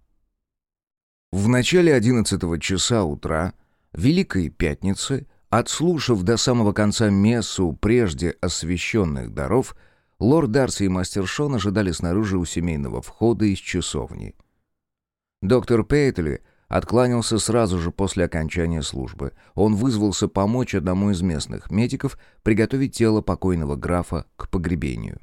В начале одиннадцатого часа утра Великой Пятницы Отслушав до самого конца мессу прежде освященных даров, лорд Дарси и мастер Шон ожидали снаружи у семейного входа из часовни. Доктор Пейтли откланялся сразу же после окончания службы. Он вызвался помочь одному из местных медиков приготовить тело покойного графа к погребению.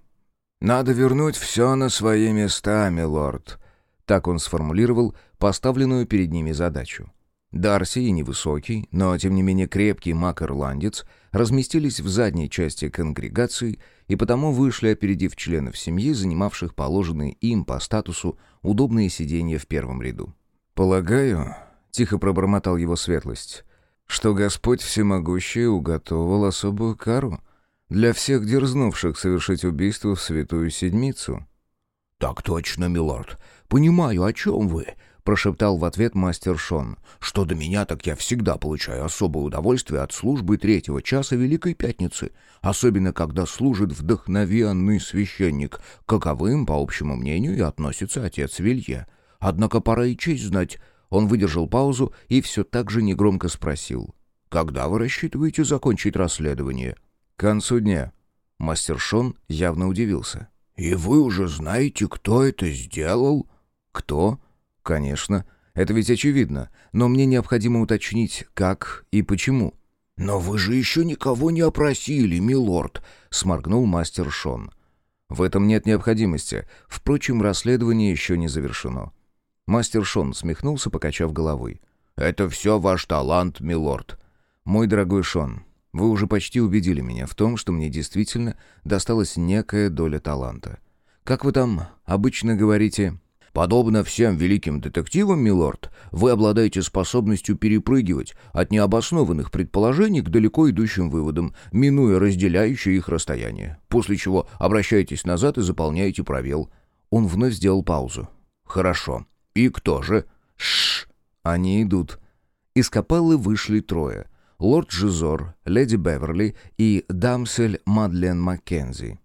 «Надо вернуть все на свои места, милорд», — так он сформулировал поставленную перед ними задачу. Дарси и невысокий, но тем не менее крепкий маг-ирландец разместились в задней части конгрегации и потому вышли, опередив членов семьи, занимавших положенные им по статусу удобные сиденья в первом ряду. «Полагаю», — тихо пробормотал его светлость, «что Господь Всемогущий уготовил особую кару для всех дерзнувших совершить убийство в Святую Седмицу». «Так точно, милорд. Понимаю, о чем вы», — прошептал в ответ мастер Шон. «Что до меня, так я всегда получаю особое удовольствие от службы третьего часа Великой Пятницы, особенно когда служит вдохновенный священник, каковым, по общему мнению, и относится отец Вилье. Однако пора и честь знать». Он выдержал паузу и все так же негромко спросил. «Когда вы рассчитываете закончить расследование?» «К концу дня». Мастер Шон явно удивился. «И вы уже знаете, кто это сделал?» «Кто?» «Конечно. Это ведь очевидно. Но мне необходимо уточнить, как и почему». «Но вы же еще никого не опросили, милорд», — сморгнул мастер Шон. «В этом нет необходимости. Впрочем, расследование еще не завершено». Мастер Шон смехнулся, покачав головой. «Это все ваш талант, милорд». «Мой дорогой Шон, вы уже почти убедили меня в том, что мне действительно досталась некая доля таланта. Как вы там обычно говорите, Подобно всем великим детективам, милорд, вы обладаете способностью перепрыгивать от необоснованных предположений к далеко идущим выводам, минуя разделяющее их расстояние, после чего обращаетесь назад и заполняете пробел. Он вновь сделал паузу. «Хорошо. И кто же?» «Шш! Они идут». Из капеллы вышли трое. Лорд Жизор, леди Беверли и дамсель Мадлен Маккензи.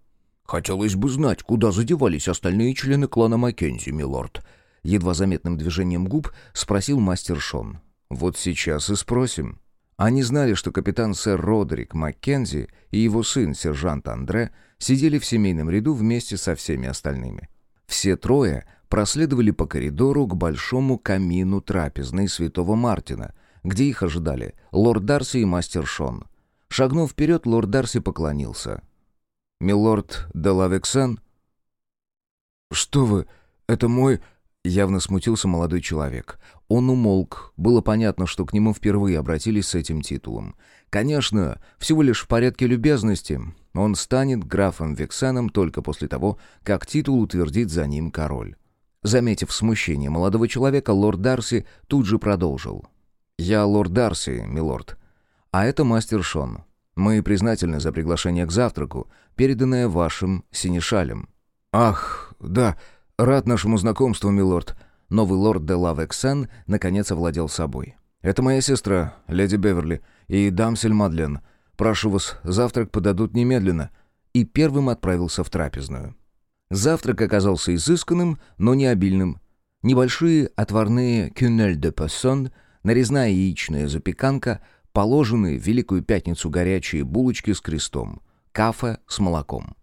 «Хотелось бы знать, куда задевались остальные члены клана Маккензи, милорд?» Едва заметным движением губ спросил мастер Шон. «Вот сейчас и спросим». Они знали, что капитан сэр Родерик Маккензи и его сын, сержант Андре, сидели в семейном ряду вместе со всеми остальными. Все трое проследовали по коридору к большому камину трапезной святого Мартина, где их ожидали лорд Дарси и мастер Шон. Шагнув вперед, лорд Дарси поклонился. «Милорд де Лавексен?» «Что вы? Это мой...» Явно смутился молодой человек. Он умолк. Было понятно, что к нему впервые обратились с этим титулом. Конечно, всего лишь в порядке любезности. Он станет графом Вексеном только после того, как титул утвердит за ним король. Заметив смущение молодого человека, лорд Дарси тут же продолжил. «Я лорд Дарси, милорд. А это мастер Шон. Мы признательны за приглашение к завтраку, переданное вашим синешалем». «Ах, да, рад нашему знакомству, милорд». Новый лорд де Лавексен наконец овладел собой. «Это моя сестра, леди Беверли, и дамсель Мадлен. Прошу вас, завтрак подадут немедленно». И первым отправился в трапезную. Завтрак оказался изысканным, но не обильным. Небольшие отварные кюнель де пассон, нарезная яичная запеканка — положенные в Великую Пятницу горячие булочки с крестом, кафе с молоком.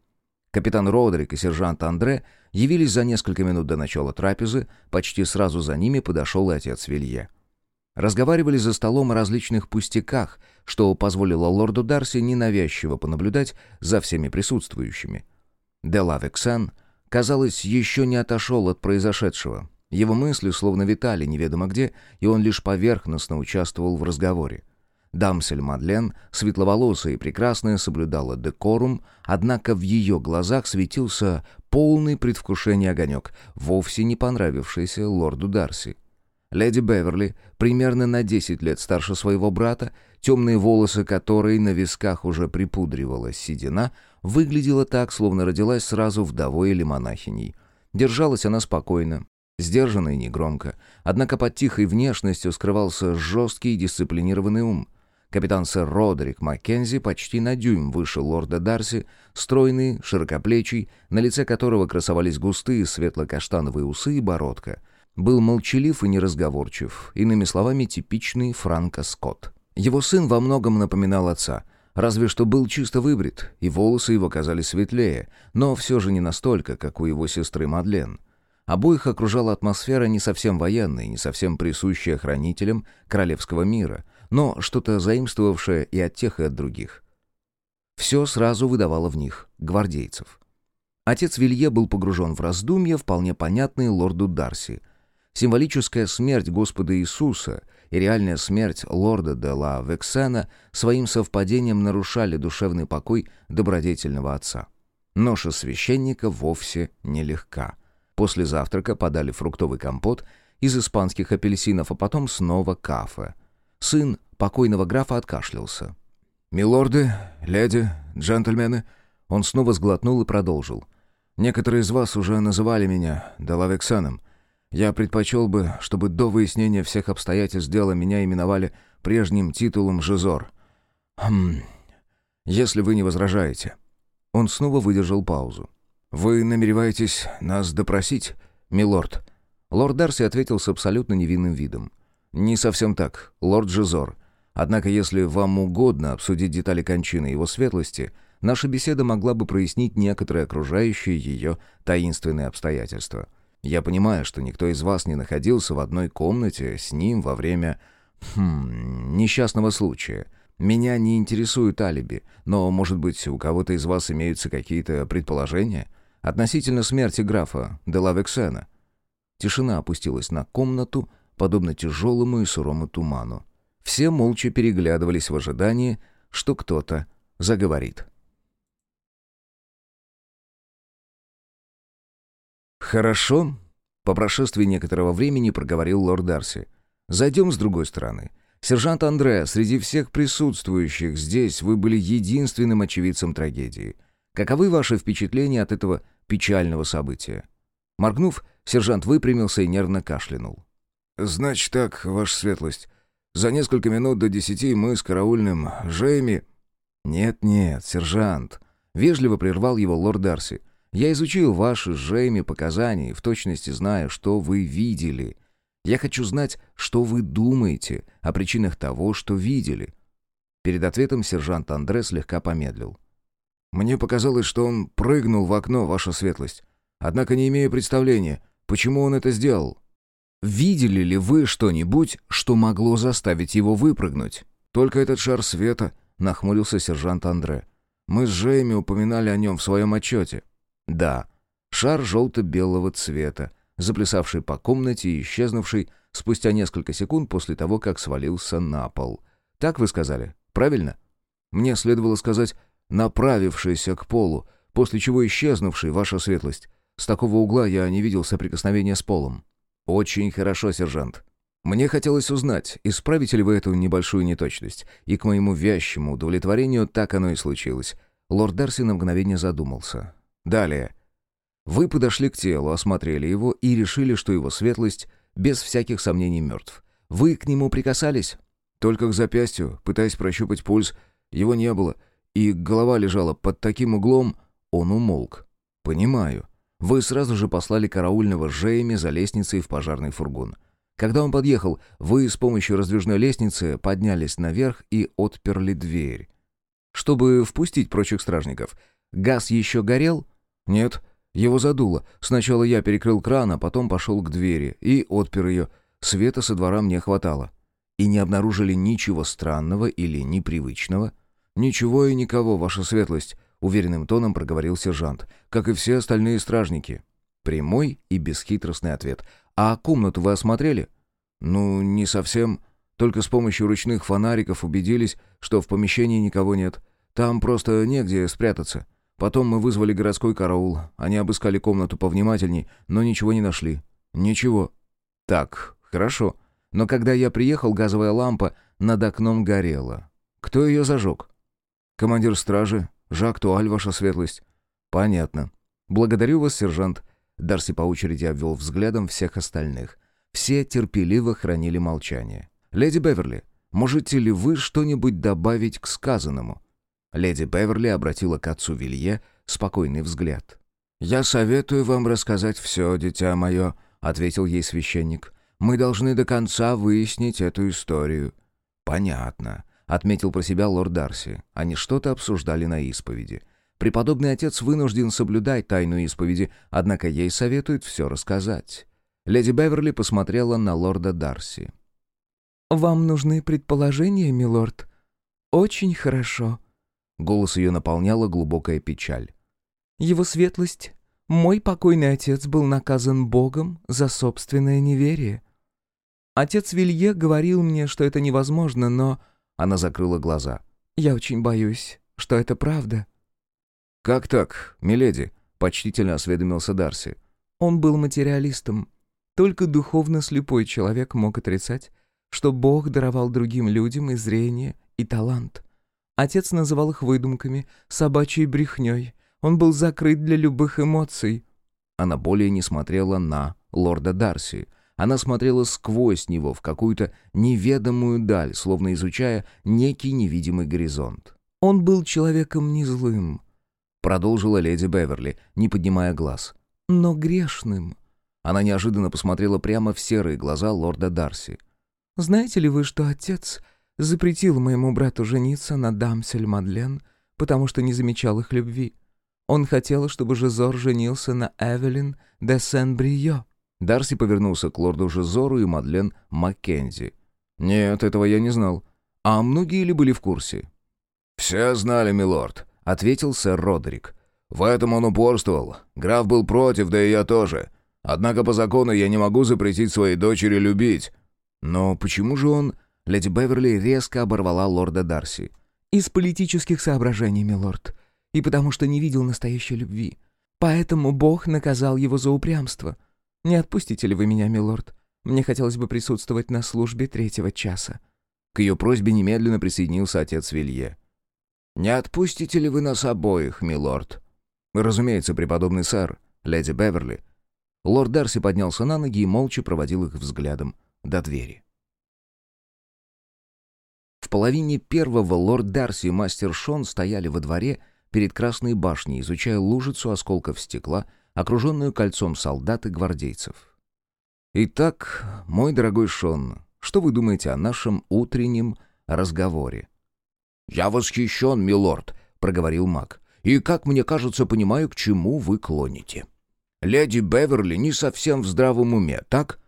Капитан Родрик и сержант Андре явились за несколько минут до начала трапезы, почти сразу за ними подошел и отец Вилье. Разговаривали за столом о различных пустяках, что позволило лорду Дарси ненавязчиво понаблюдать за всеми присутствующими. Дела Вексан, казалось, еще не отошел от произошедшего. Его мысли словно витали неведомо где, и он лишь поверхностно участвовал в разговоре. Дамсель Мадлен, светловолосая и прекрасная, соблюдала декорум, однако в ее глазах светился полный предвкушение огонек, вовсе не понравившийся лорду Дарси. Леди Беверли, примерно на 10 лет старше своего брата, темные волосы которой на висках уже припудривалась седина, выглядела так, словно родилась сразу вдовой или монахиней. Держалась она спокойно, сдержанно и негромко, однако под тихой внешностью скрывался жесткий и дисциплинированный ум — Капитан сэр Родерик Маккензи почти на дюйм выше лорда Дарси, стройный, широкоплечий, на лице которого красовались густые светло-каштановые усы и бородка. Был молчалив и неразговорчив, иными словами, типичный Франко Скотт. Его сын во многом напоминал отца, разве что был чисто выбрит, и волосы его казались светлее, но все же не настолько, как у его сестры Мадлен. Обоих окружала атмосфера не совсем военная, не совсем присущая хранителям королевского мира, но что-то заимствовавшее и от тех, и от других. Все сразу выдавало в них гвардейцев. Отец Вилье был погружен в раздумья, вполне понятные лорду Дарси. Символическая смерть Господа Иисуса и реальная смерть лорда де ла Вексена своим совпадением нарушали душевный покой добродетельного отца. Ноша священника вовсе нелегка. После завтрака подали фруктовый компот из испанских апельсинов, а потом снова кафе. Сын покойного графа откашлялся. «Милорды, леди, джентльмены», он снова сглотнул и продолжил. «Некоторые из вас уже называли меня Делавексаном. Я предпочел бы, чтобы до выяснения всех обстоятельств дела меня именовали прежним титулом Жизор. Хм, если вы не возражаете». Он снова выдержал паузу. «Вы намереваетесь нас допросить, милорд?» Лорд Дарси ответил с абсолютно невинным видом. «Не совсем так, лорд Жизор. Однако, если вам угодно обсудить детали кончины его светлости, наша беседа могла бы прояснить некоторые окружающие ее таинственные обстоятельства. Я понимаю, что никто из вас не находился в одной комнате с ним во время... Хм, несчастного случая. Меня не интересует алиби, но, может быть, у кого-то из вас имеются какие-то предположения относительно смерти графа де Лавексена?» Тишина опустилась на комнату, подобно тяжелому и сурому туману. Все молча переглядывались в ожидании, что кто-то заговорит. «Хорошо», — по прошествии некоторого времени проговорил лорд Дарси. «Зайдем с другой стороны. Сержант Андре, среди всех присутствующих здесь вы были единственным очевидцем трагедии. Каковы ваши впечатления от этого печального события?» Моргнув, сержант выпрямился и нервно кашлянул. «Значит так, ваша светлость. За несколько минут до десяти мы с караульным Жейми...» «Нет-нет, сержант», — вежливо прервал его лорд Дарси. «Я изучил ваши с Жейми показания и в точности знаю, что вы видели. Я хочу знать, что вы думаете о причинах того, что видели». Перед ответом сержант Андре слегка помедлил. «Мне показалось, что он прыгнул в окно, ваша светлость. Однако не имею представления, почему он это сделал». «Видели ли вы что-нибудь, что могло заставить его выпрыгнуть?» «Только этот шар света», — нахмурился сержант Андре. «Мы с Джейми упоминали о нем в своем отчете». «Да, шар желто-белого цвета, заплясавший по комнате и исчезнувший спустя несколько секунд после того, как свалился на пол. Так вы сказали, правильно?» «Мне следовало сказать, направившийся к полу, после чего исчезнувший, ваша светлость. С такого угла я не видел соприкосновения с полом». «Очень хорошо, сержант. Мне хотелось узнать, исправите ли вы эту небольшую неточность, и к моему вязчему удовлетворению так оно и случилось». Лорд Дарси на мгновение задумался. «Далее. Вы подошли к телу, осмотрели его и решили, что его светлость без всяких сомнений мертв. Вы к нему прикасались?» «Только к запястью, пытаясь прощупать пульс. Его не было, и голова лежала под таким углом...» Он умолк. «Понимаю. Вы сразу же послали караульного с Жеями за лестницей в пожарный фургон. Когда он подъехал, вы с помощью раздвижной лестницы поднялись наверх и отперли дверь. Чтобы впустить прочих стражников. Газ еще горел? Нет, его задуло. Сначала я перекрыл кран, а потом пошел к двери и отпер ее. Света со двора мне хватало. И не обнаружили ничего странного или непривычного? Ничего и никого, ваша светлость. — уверенным тоном проговорил сержант. «Как и все остальные стражники». Прямой и бесхитростный ответ. «А комнату вы осмотрели?» «Ну, не совсем. Только с помощью ручных фонариков убедились, что в помещении никого нет. Там просто негде спрятаться. Потом мы вызвали городской караул. Они обыскали комнату повнимательней, но ничего не нашли. Ничего». «Так, хорошо. Но когда я приехал, газовая лампа над окном горела. Кто ее зажег?» «Командир стражи, Жак Туаль, ваша светлость». «Понятно. Благодарю вас, сержант». Дарси по очереди обвел взглядом всех остальных. Все терпеливо хранили молчание. «Леди Беверли, можете ли вы что-нибудь добавить к сказанному?» Леди Беверли обратила к отцу Вилье спокойный взгляд. «Я советую вам рассказать все, дитя мое», — ответил ей священник. «Мы должны до конца выяснить эту историю. «Понятно», — отметил про себя лорд Дарси. Они что-то обсуждали на исповеди. Преподобный отец вынужден соблюдать тайну исповеди, однако ей советуют все рассказать. Леди Беверли посмотрела на лорда Дарси. «Вам нужны предположения, милорд?» «Очень хорошо». Голос ее наполняла глубокая печаль. «Его светлость, мой покойный отец был наказан Богом за собственное неверие. Отец Вилье говорил мне, что это невозможно, но...» Она закрыла глаза. «Я очень боюсь, что это правда». «Как так, миледи?» — почтительно осведомился Дарси. «Он был материалистом. Только духовно слепой человек мог отрицать, что Бог даровал другим людям и зрение, и талант. Отец называл их выдумками, собачьей брехней. Он был закрыт для любых эмоций». Она более не смотрела на лорда Дарси. Она смотрела сквозь него в какую-то неведомую даль, словно изучая некий невидимый горизонт. «Он был человеком не продолжила леди Беверли, не поднимая глаз. «Но грешным». Она неожиданно посмотрела прямо в серые глаза лорда Дарси. «Знаете ли вы, что отец запретил моему брату жениться на дамсель Мадлен, потому что не замечал их любви? Он хотел, чтобы Жизор женился на Эвелин де Сен-Брио». Дарси повернулся к лорду Жизору и Мадлен Маккензи. «Нет, этого я не знал. А многие ли были в курсе?» «Все знали, милорд», ответил сэр Родерик. «В этом он упорствовал. Граф был против, да и я тоже. Однако по закону я не могу запретить своей дочери любить». «Но почему же он...» Леди Беверли резко оборвала лорда Дарси. «Из политических соображений, милорд. И потому что не видел настоящей любви. Поэтому Бог наказал его за упрямство. Не отпустите ли вы меня, милорд? Мне хотелось бы присутствовать на службе третьего часа». К ее просьбе немедленно присоединился отец Вилье. «Не отпустите ли вы нас обоих, милорд?» «Разумеется, преподобный сэр, леди Беверли». Лорд Дарси поднялся на ноги и молча проводил их взглядом до двери. В половине первого лорд Дарси и мастер Шон стояли во дворе перед Красной башней, изучая лужицу осколков стекла, окруженную кольцом солдат и гвардейцев. «Итак, мой дорогой Шон, что вы думаете о нашем утреннем разговоре?» «Я восхищен, милорд», — проговорил маг. «И, как мне кажется, понимаю, к чему вы клоните. Леди Беверли не совсем в здравом уме, так?»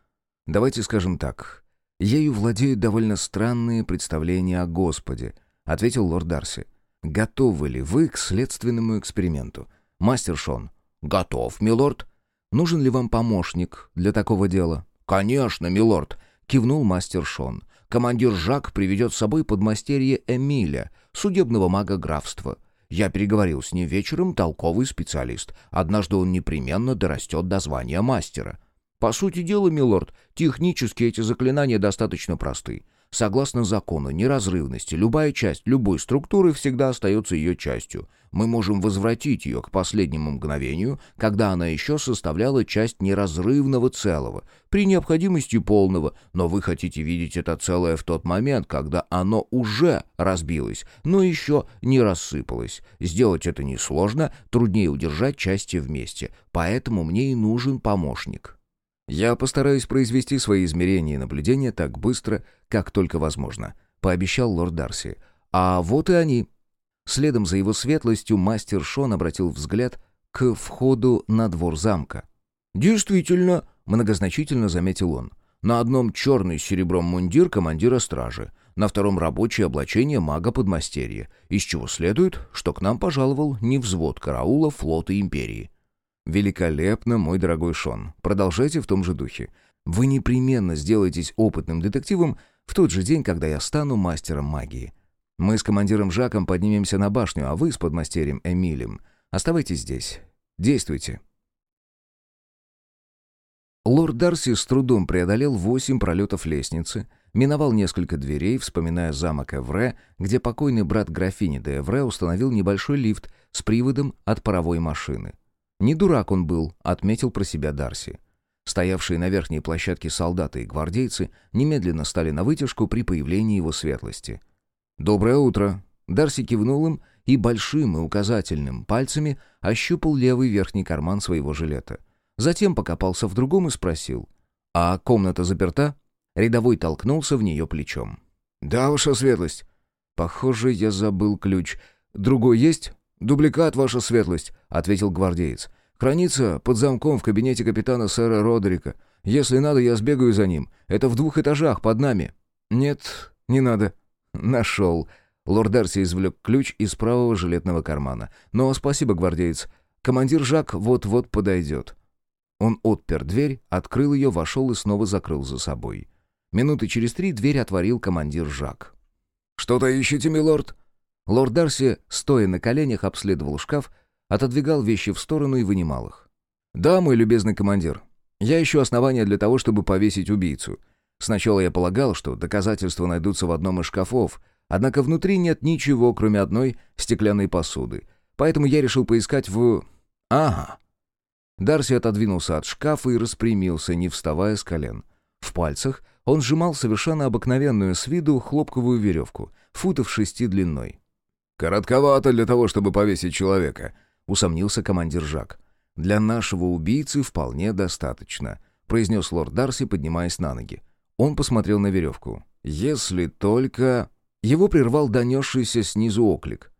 «Давайте скажем так. Ею владеют довольно странные представления о Господе», — ответил лорд Дарси. «Готовы ли вы к следственному эксперименту? Мастер Шон?» «Готов, милорд». «Нужен ли вам помощник для такого дела?» «Конечно, милорд», — кивнул мастер Шон командир Жак приведет с собой подмастерье Эмиля, судебного мага графства. Я переговорил с ним вечером, толковый специалист. Однажды он непременно дорастет до звания мастера. По сути дела, милорд, технически эти заклинания достаточно просты. Согласно закону неразрывности, любая часть любой структуры всегда остается ее частью. Мы можем возвратить ее к последнему мгновению, когда она еще составляла часть неразрывного целого, при необходимости полного, но вы хотите видеть это целое в тот момент, когда оно уже разбилось, но еще не рассыпалось. Сделать это несложно, труднее удержать части вместе, поэтому мне и нужен помощник. «Я постараюсь произвести свои измерения и наблюдения так быстро, как только возможно», — пообещал лорд Дарси. «А вот и они». Следом за его светлостью мастер Шон обратил взгляд к входу на двор замка. «Действительно», — многозначительно заметил он. «На одном черный с серебром мундир командира стражи, на втором рабочее облачение мага-подмастерья, из чего следует, что к нам пожаловал не взвод караула флота Империи». «Великолепно, мой дорогой Шон. Продолжайте в том же духе. Вы непременно сделаетесь опытным детективом в тот же день, когда я стану мастером магии. Мы с командиром Жаком поднимемся на башню, а вы с подмастерьем Эмилем оставайтесь здесь. Действуйте». Лорд Дарси с трудом преодолел восемь пролетов лестницы, миновал несколько дверей, вспоминая замок Эвре, где покойный брат графини де Эвре установил небольшой лифт с приводом от паровой машины. Не дурак он был, отметил про себя Дарси. Стоявшие на верхней площадке солдаты и гвардейцы немедленно стали на вытяжку при появлении его светлости. «Доброе утро!» Дарси кивнул им и большим и указательным пальцами ощупал левый верхний карман своего жилета. Затем покопался в другом и спросил. «А комната заперта?» Рядовой толкнулся в нее плечом. «Да, ваша светлость». «Похоже, я забыл ключ. Другой есть?» «Дубликат, ваша светлость», — ответил гвардеец. «Хранится под замком в кабинете капитана сэра Родерика. Если надо, я сбегаю за ним. Это в двух этажах, под нами». «Нет, не надо». «Нашел». Лорд Дарси извлек ключ из правого жилетного кармана. «Но спасибо, гвардеец. Командир Жак вот-вот подойдет». Он отпер дверь, открыл ее, вошел и снова закрыл за собой. Минуты через три дверь отворил командир Жак. «Что-то ищете, милорд?» Лорд Дарси, стоя на коленях, обследовал шкаф, отодвигал вещи в сторону и вынимал их. «Да, мой любезный командир, я ищу основания для того, чтобы повесить убийцу. Сначала я полагал, что доказательства найдутся в одном из шкафов, однако внутри нет ничего, кроме одной стеклянной посуды. Поэтому я решил поискать в... Ага». Дарси отодвинулся от шкафа и распрямился, не вставая с колен. В пальцах он сжимал совершенно обыкновенную с виду хлопковую веревку, футов шести длиной. «Коротковато для того, чтобы повесить человека», — усомнился командир Жак. «Для нашего убийцы вполне достаточно», — произнес лорд Дарси, поднимаясь на ноги. Он посмотрел на веревку. «Если только...» Его прервал донесшийся снизу оклик.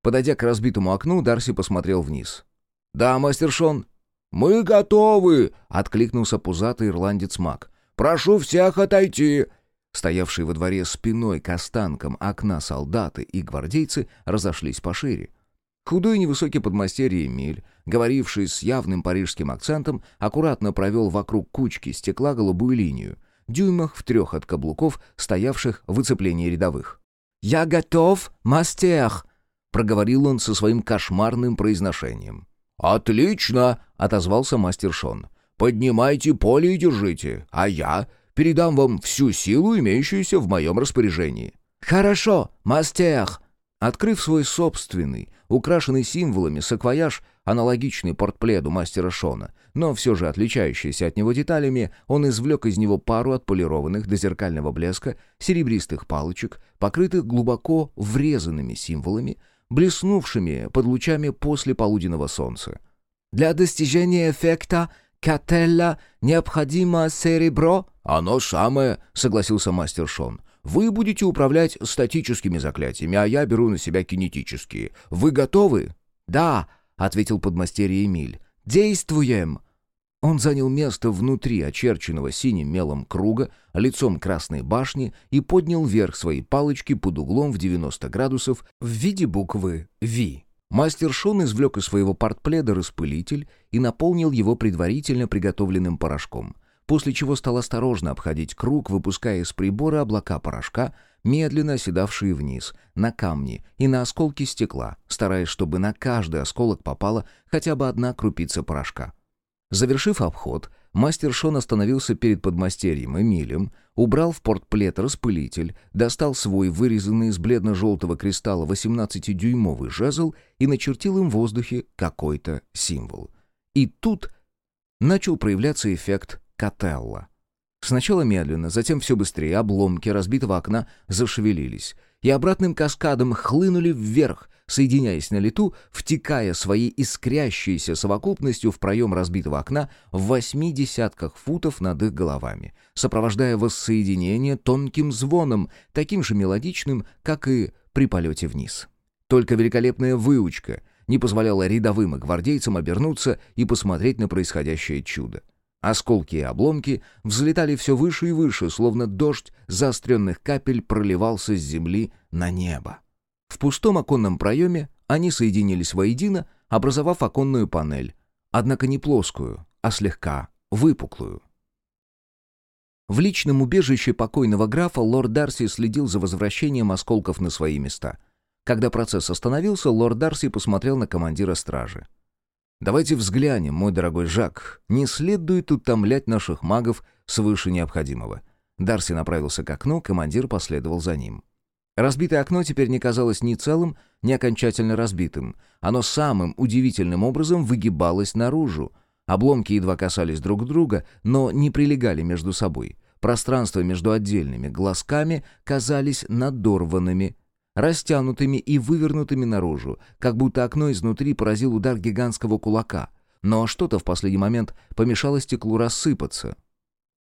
Подойдя к разбитому окну, Дарси посмотрел вниз. «Да, мастер Шон?» «Мы готовы!» — откликнулся пузатый ирландец Мак. «Прошу всех отойти!» Стоявшие во дворе спиной к останкам окна солдаты и гвардейцы разошлись пошире. Худой невысокий подмастерье Эмиль, говоривший с явным парижским акцентом, аккуратно провел вокруг кучки стекла голубую линию, дюймах в трех от каблуков, стоявших в оцеплении рядовых. «Я готов, мастер!» — проговорил он со своим кошмарным произношением. «Отлично!» — отозвался мастер Шон. «Поднимайте поле и держите, а я передам вам всю силу, имеющуюся в моем распоряжении». «Хорошо, мастер!» Открыв свой собственный, украшенный символами саквояж, аналогичный портпледу мастера Шона, но все же отличающийся от него деталями, он извлек из него пару отполированных до зеркального блеска серебристых палочек, покрытых глубоко врезанными символами, блеснувшими под лучами после полуденного солнца. «Для достижения эффекта Кателла необходимо серебро?» «Оно самое», — согласился мастер Шон. «Вы будете управлять статическими заклятиями, а я беру на себя кинетические. Вы готовы?» «Да», — ответил подмастерье Эмиль. «Действуем!» Он занял место внутри очерченного синим мелом круга, лицом красной башни и поднял вверх свои палочки под углом в 90 градусов в виде буквы «Ви». Мастер Шон извлек из своего портпледа распылитель и наполнил его предварительно приготовленным порошком, после чего стал осторожно обходить круг, выпуская из прибора облака порошка, медленно оседавшие вниз, на камни и на осколки стекла, стараясь, чтобы на каждый осколок попала хотя бы одна крупица порошка. Завершив обход, Мастер Шон остановился перед подмастерьем Эмилем, убрал в портплет распылитель, достал свой вырезанный из бледно-желтого кристалла 18-дюймовый жезл и начертил им в воздухе какой-то символ. И тут начал проявляться эффект Котелла. Сначала медленно, затем все быстрее обломки разбитого окна зашевелились и обратным каскадом хлынули вверх, соединяясь на лету, втекая своей искрящейся совокупностью в проем разбитого окна в восьми десятках футов над их головами, сопровождая воссоединение тонким звоном, таким же мелодичным, как и при полете вниз. Только великолепная выучка не позволяла рядовым и гвардейцам обернуться и посмотреть на происходящее чудо. Осколки и обломки взлетали все выше и выше, словно дождь заостренных капель проливался с земли на небо. В пустом оконном проеме они соединились воедино, образовав оконную панель, однако не плоскую, а слегка выпуклую. В личном убежище покойного графа лорд Дарси следил за возвращением осколков на свои места. Когда процесс остановился, лорд Дарси посмотрел на командира стражи. «Давайте взглянем, мой дорогой Жак. Не следует утомлять наших магов свыше необходимого». Дарси направился к окну, командир последовал за ним. Разбитое окно теперь не казалось ни целым, ни окончательно разбитым. Оно самым удивительным образом выгибалось наружу. Обломки едва касались друг друга, но не прилегали между собой. Пространство между отдельными глазками казались надорванными, растянутыми и вывернутыми наружу, как будто окно изнутри поразил удар гигантского кулака. Но что-то в последний момент помешало стеклу рассыпаться.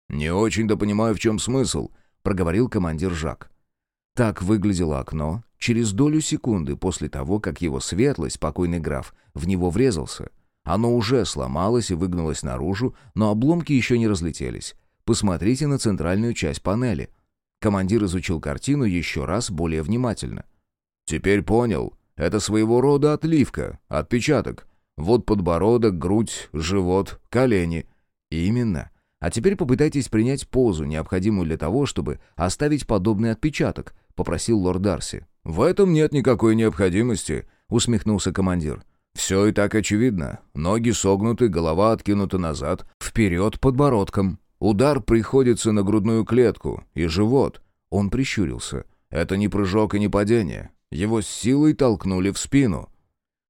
«Не очень-то понимаю, в чем смысл», — проговорил командир Жак. Так выглядело окно через долю секунды после того, как его светлость, покойный граф, в него врезался. Оно уже сломалось и выгнулось наружу, но обломки еще не разлетелись. Посмотрите на центральную часть панели. Командир изучил картину еще раз более внимательно. «Теперь понял. Это своего рода отливка, отпечаток. Вот подбородок, грудь, живот, колени». «Именно. А теперь попытайтесь принять позу, необходимую для того, чтобы оставить подобный отпечаток», — попросил лорд Дарси. «В этом нет никакой необходимости», — усмехнулся командир. «Все и так очевидно. Ноги согнуты, голова откинута назад, вперед подбородком. Удар приходится на грудную клетку и живот». Он прищурился. «Это не прыжок и не падение. Его с силой толкнули в спину».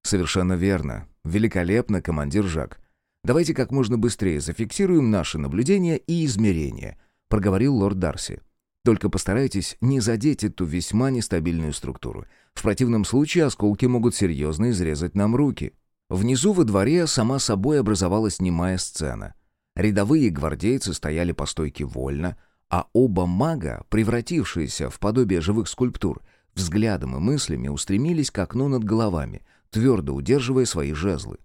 «Совершенно верно. Великолепно, командир Жак. Давайте как можно быстрее зафиксируем наши наблюдения и измерения», — проговорил лорд Дарси. «Только постарайтесь не задеть эту весьма нестабильную структуру. В противном случае осколки могут серьезно изрезать нам руки». Внизу во дворе сама собой образовалась немая сцена. Рядовые гвардейцы стояли по стойке вольно, а оба мага, превратившиеся в подобие живых скульптур, взглядом и мыслями устремились к окну над головами, твердо удерживая свои жезлы.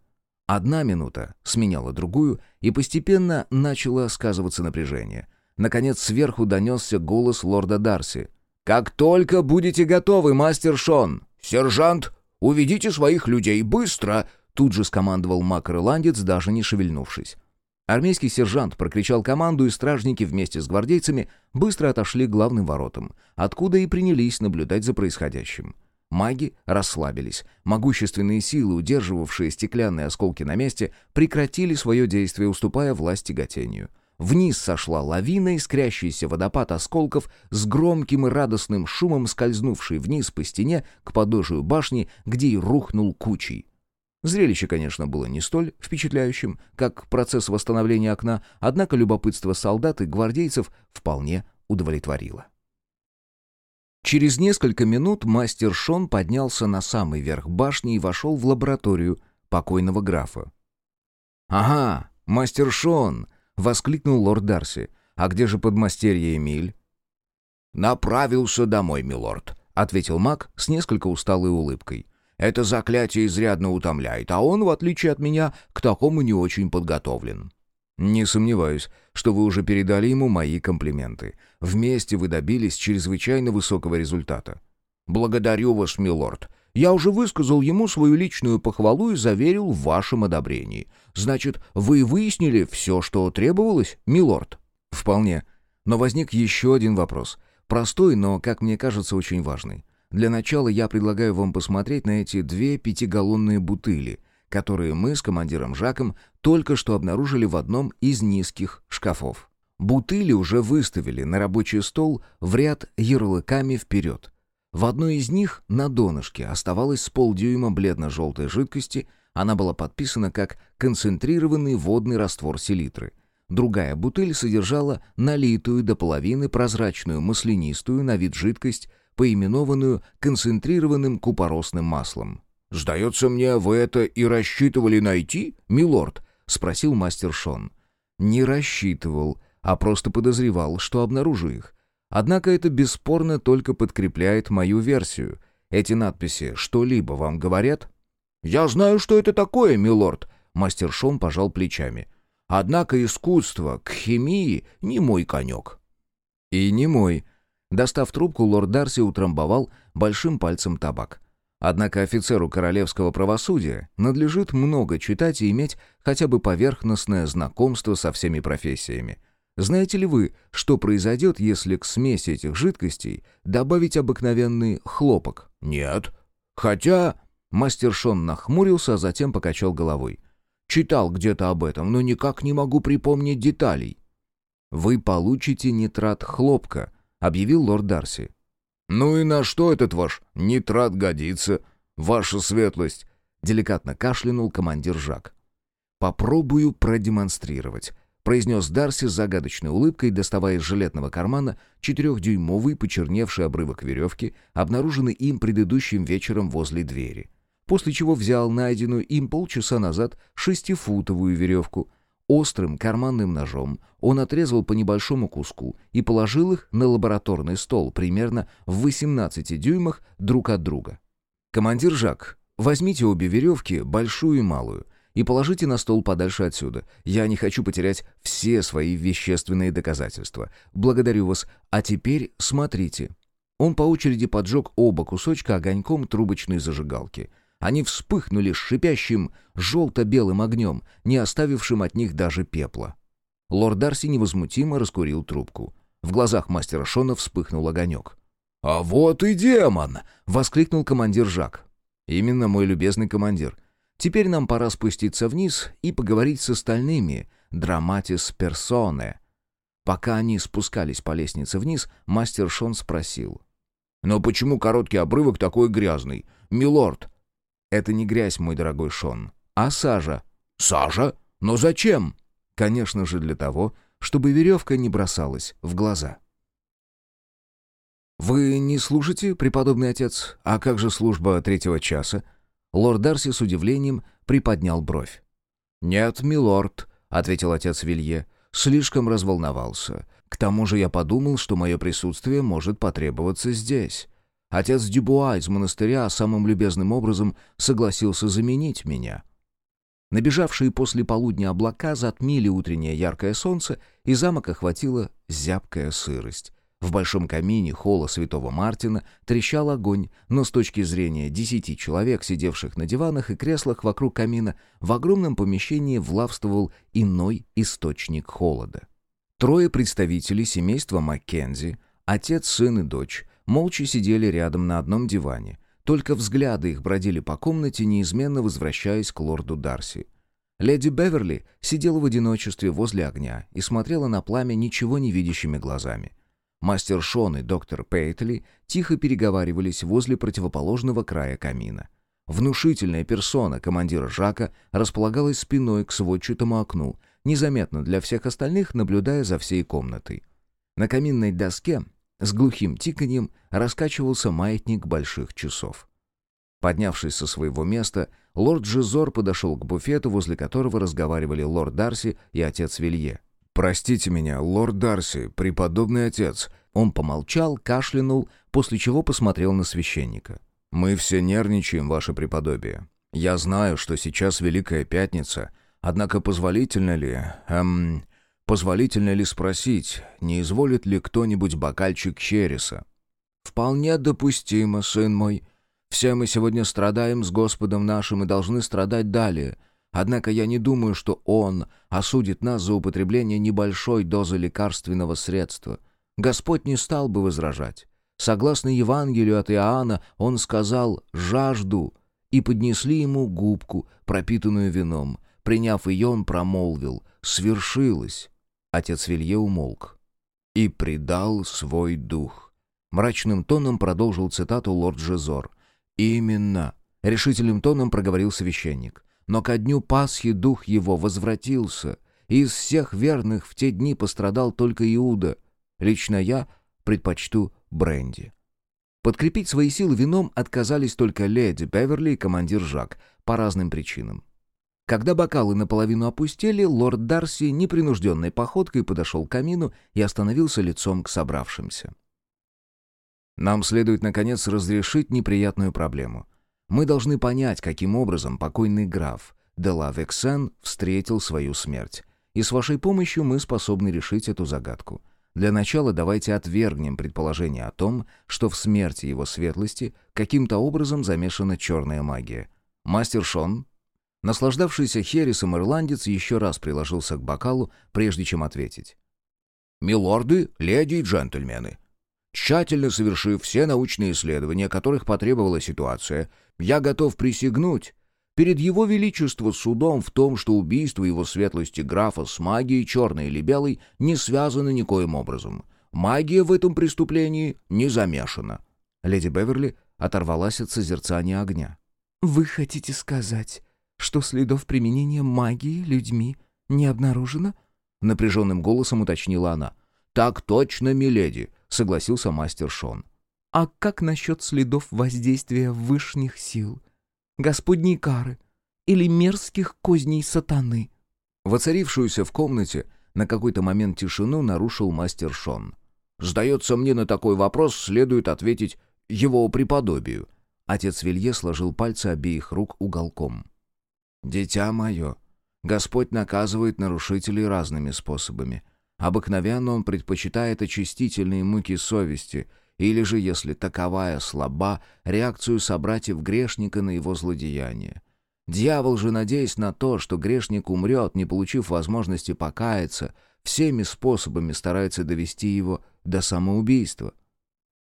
Одна минута сменяла другую, и постепенно начало сказываться напряжение. Наконец сверху донесся голос лорда Дарси. «Как только будете готовы, мастер Шон! Сержант, уведите своих людей быстро!» Тут же скомандовал маг-ирландец, даже не шевельнувшись. Армейский сержант прокричал команду, и стражники вместе с гвардейцами быстро отошли к главным воротам, откуда и принялись наблюдать за происходящим. Маги расслабились. Могущественные силы, удерживавшие стеклянные осколки на месте, прекратили свое действие, уступая власть тяготению. Вниз сошла лавина, искрящийся водопад осколков, с громким и радостным шумом скользнувший вниз по стене к подножию башни, где и рухнул кучей. Зрелище, конечно, было не столь впечатляющим, как процесс восстановления окна, однако любопытство солдат и гвардейцев вполне удовлетворило. Через несколько минут мастер Шон поднялся на самый верх башни и вошел в лабораторию покойного графа. «Ага, мастер Шон!» — воскликнул лорд Дарси. «А где же подмастерье Эмиль?» «Направился домой, милорд», — ответил маг с несколько усталой улыбкой. «Это заклятие изрядно утомляет, а он, в отличие от меня, к такому не очень подготовлен. «Не сомневаюсь, что вы уже передали ему мои комплименты. Вместе вы добились чрезвычайно высокого результата». «Благодарю вас, милорд. Я уже высказал ему свою личную похвалу и заверил в вашем одобрении. Значит, вы выяснили все, что требовалось, милорд?» «Вполне. Но возник еще один вопрос. Простой, но, как мне кажется, очень важный. Для начала я предлагаю вам посмотреть на эти две пятигаллонные бутыли — которые мы с командиром Жаком только что обнаружили в одном из низких шкафов. Бутыли уже выставили на рабочий стол в ряд ярлыками вперед. В одной из них на донышке оставалось с полдюйма бледно-желтой жидкости, она была подписана как «концентрированный водный раствор селитры». Другая бутыль содержала налитую до половины прозрачную маслянистую на вид жидкость, поименованную концентрированным купоросным маслом. «Сдается мне, вы это и рассчитывали найти, милорд?» — спросил мастер Шон. «Не рассчитывал, а просто подозревал, что обнаружу их. Однако это бесспорно только подкрепляет мою версию. Эти надписи что-либо вам говорят?» «Я знаю, что это такое, милорд», — мастер Шон пожал плечами. «Однако искусство к химии не мой конек». «И не мой». Достав трубку, лорд Дарси утрамбовал большим пальцем табак. Однако офицеру королевского правосудия надлежит много читать и иметь хотя бы поверхностное знакомство со всеми профессиями. Знаете ли вы, что произойдет, если к смеси этих жидкостей добавить обыкновенный хлопок? Нет. Хотя... Мастер Шон нахмурился, а затем покачал головой. Читал где-то об этом, но никак не могу припомнить деталей. «Вы получите нитрат хлопка», — объявил лорд Дарси. «Ну и на что этот ваш нитрат годится, ваша светлость?» — деликатно кашлянул командир Жак. «Попробую продемонстрировать», — произнес Дарси с загадочной улыбкой, доставая из жилетного кармана четырехдюймовый почерневший обрывок веревки, обнаруженный им предыдущим вечером возле двери. После чего взял найденную им полчаса назад шестифутовую веревку. Острым карманным ножом он отрезал по небольшому куску и положил их на лабораторный стол примерно в 18 дюймах друг от друга. «Командир Жак, возьмите обе веревки, большую и малую, и положите на стол подальше отсюда. Я не хочу потерять все свои вещественные доказательства. Благодарю вас. А теперь смотрите». Он по очереди поджег оба кусочка огоньком трубочной зажигалки — они вспыхнули шипящим желто-белым огнем, не оставившим от них даже пепла. Лорд Дарси невозмутимо раскурил трубку. В глазах мастера Шона вспыхнул огонек. «А вот и демон!» — воскликнул командир Жак. «Именно мой любезный командир. Теперь нам пора спуститься вниз и поговорить с остальными драматис персоне». Пока они спускались по лестнице вниз, мастер Шон спросил. «Но почему короткий обрывок такой грязный? Милорд, это не грязь, мой дорогой Шон, а сажа. Сажа? Но зачем? Конечно же для того, чтобы веревка не бросалась в глаза. «Вы не служите, преподобный отец? А как же служба третьего часа?» Лорд Дарси с удивлением приподнял бровь. «Нет, милорд», — ответил отец Вилье, — «слишком разволновался. К тому же я подумал, что мое присутствие может потребоваться здесь. Отец Дюбуа из монастыря самым любезным образом согласился заменить меня. Набежавшие после полудня облака затмили утреннее яркое солнце, и замок охватила зябкая сырость. В большом камине холла святого Мартина трещал огонь, но с точки зрения десяти человек, сидевших на диванах и креслах вокруг камина, в огромном помещении влавствовал иной источник холода. Трое представителей семейства Маккензи, отец, сын и дочь, молча сидели рядом на одном диване. Только взгляды их бродили по комнате, неизменно возвращаясь к лорду Дарси. Леди Беверли сидела в одиночестве возле огня и смотрела на пламя ничего не видящими глазами. Мастер Шон и доктор Пейтли тихо переговаривались возле противоположного края камина. Внушительная персона командира Жака располагалась спиной к сводчатому окну, незаметно для всех остальных, наблюдая за всей комнатой. На каминной доске с глухим тиканьем раскачивался маятник больших часов. Поднявшись со своего места, лорд Жизор подошел к буфету, возле которого разговаривали лорд Дарси и отец Вилье. «Простите меня, лорд Дарси, преподобный отец». Он помолчал, кашлянул, после чего посмотрел на священника. «Мы все нервничаем, ваше преподобие. Я знаю, что сейчас Великая Пятница, однако позволительно ли... Эм, Позволительно ли спросить, не изволит ли кто-нибудь бокальчик Хереса? «Вполне допустимо, сын мой. Все мы сегодня страдаем с Господом нашим и должны страдать далее. Однако я не думаю, что Он осудит нас за употребление небольшой дозы лекарственного средства. Господь не стал бы возражать. Согласно Евангелию от Иоанна, Он сказал «жажду», и поднесли ему губку, пропитанную вином. Приняв ее, он промолвил «свершилось». Отец Вилье умолк. «И предал свой дух». Мрачным тоном продолжил цитату лорд Жизор. «Именно», — решительным тоном проговорил священник. «Но ко дню Пасхи дух его возвратился, из всех верных в те дни пострадал только Иуда. Лично я предпочту бренди». Подкрепить свои силы вином отказались только леди Беверли и командир Жак по разным причинам. Когда бокалы наполовину опустели, лорд Дарси непринужденной походкой подошел к камину и остановился лицом к собравшимся. «Нам следует, наконец, разрешить неприятную проблему. Мы должны понять, каким образом покойный граф де ла Вексен встретил свою смерть. И с вашей помощью мы способны решить эту загадку. Для начала давайте отвергнем предположение о том, что в смерти его светлости каким-то образом замешана черная магия. Мастер Шон, Наслаждавшийся Хересом ирландец еще раз приложился к бокалу, прежде чем ответить. «Милорды, леди и джентльмены, тщательно совершив все научные исследования, которых потребовала ситуация, я готов присягнуть перед его величество судом в том, что убийство его светлости графа с магией черной или белой не связано никоим образом. Магия в этом преступлении не замешана». Леди Беверли оторвалась от созерцания огня. «Вы хотите сказать, что следов применения магии людьми не обнаружено?» Напряженным голосом уточнила она. «Так точно, миледи», — согласился мастер Шон. «А как насчет следов воздействия вышних сил, господней кары или мерзких козней сатаны?» Воцарившуюся в комнате на какой-то момент тишину нарушил мастер Шон. «Сдается мне, на такой вопрос следует ответить его преподобию». Отец Вилье сложил пальцы обеих рук уголком. «Дитя мое, Господь наказывает нарушителей разными способами. Обыкновенно Он предпочитает очистительные муки совести, или же, если таковая слаба, реакцию собратьев грешника на его злодеяние. Дьявол же, надеясь на то, что грешник умрет, не получив возможности покаяться, всеми способами старается довести его до самоубийства.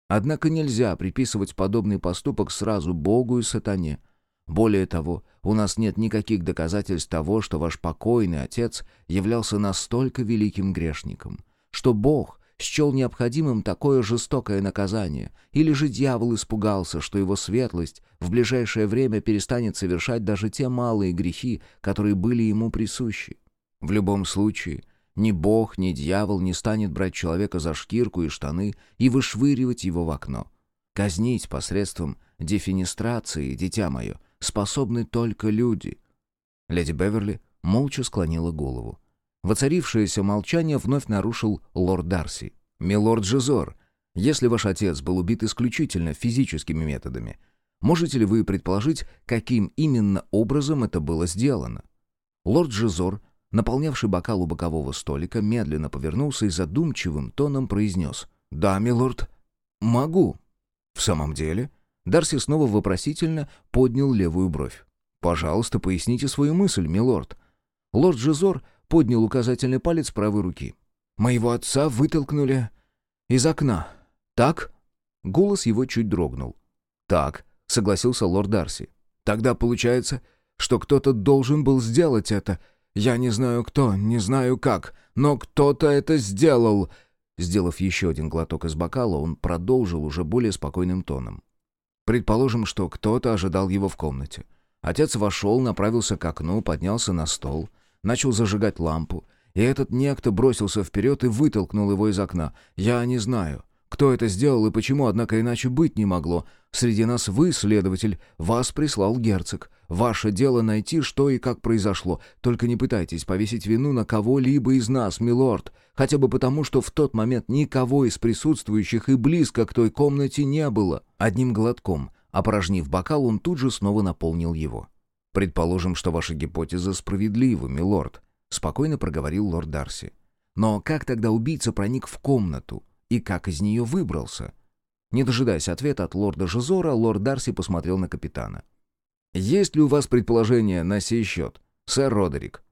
Однако нельзя приписывать подобный поступок сразу Богу и сатане. Более того, у нас нет никаких доказательств того, что ваш покойный отец являлся настолько великим грешником, что Бог счел необходимым такое жестокое наказание, или же дьявол испугался, что его светлость в ближайшее время перестанет совершать даже те малые грехи, которые были ему присущи. В любом случае, ни Бог, ни дьявол не станет брать человека за шкирку и штаны и вышвыривать его в окно. Казнить посредством дефинистрации, дитя мое, способны только люди. Леди Беверли молча склонила голову. Воцарившееся молчание вновь нарушил лорд Дарси. «Милорд Жизор, если ваш отец был убит исключительно физическими методами, можете ли вы предположить, каким именно образом это было сделано?» Лорд Жизор, наполнявший бокал у бокового столика, медленно повернулся и задумчивым тоном произнес «Да, милорд, могу». «В самом деле?» Дарси снова вопросительно поднял левую бровь. «Пожалуйста, поясните свою мысль, милорд». Лорд Жизор поднял указательный палец правой руки. «Моего отца вытолкнули из окна. Так?» Голос его чуть дрогнул. «Так», — согласился лорд Дарси. «Тогда получается, что кто-то должен был сделать это. Я не знаю кто, не знаю как, но кто-то это сделал». Сделав еще один глоток из бокала, он продолжил уже более спокойным тоном. «Предположим, что кто-то ожидал его в комнате. Отец вошел, направился к окну, поднялся на стол начал зажигать лампу, и этот некто бросился вперед и вытолкнул его из окна. Я не знаю, кто это сделал и почему, однако иначе быть не могло. Среди нас вы, следователь, вас прислал герцог. Ваше дело найти, что и как произошло. Только не пытайтесь повесить вину на кого-либо из нас, милорд. Хотя бы потому, что в тот момент никого из присутствующих и близко к той комнате не было. Одним глотком, опорожнив бокал, он тут же снова наполнил его. «Предположим, что ваша гипотеза справедлива, милорд», — спокойно проговорил лорд Дарси. «Но как тогда убийца проник в комнату и как из нее выбрался?» Не дожидаясь ответа от лорда Жизора, лорд Дарси посмотрел на капитана. «Есть ли у вас предположение на сей счет, сэр Родерик?»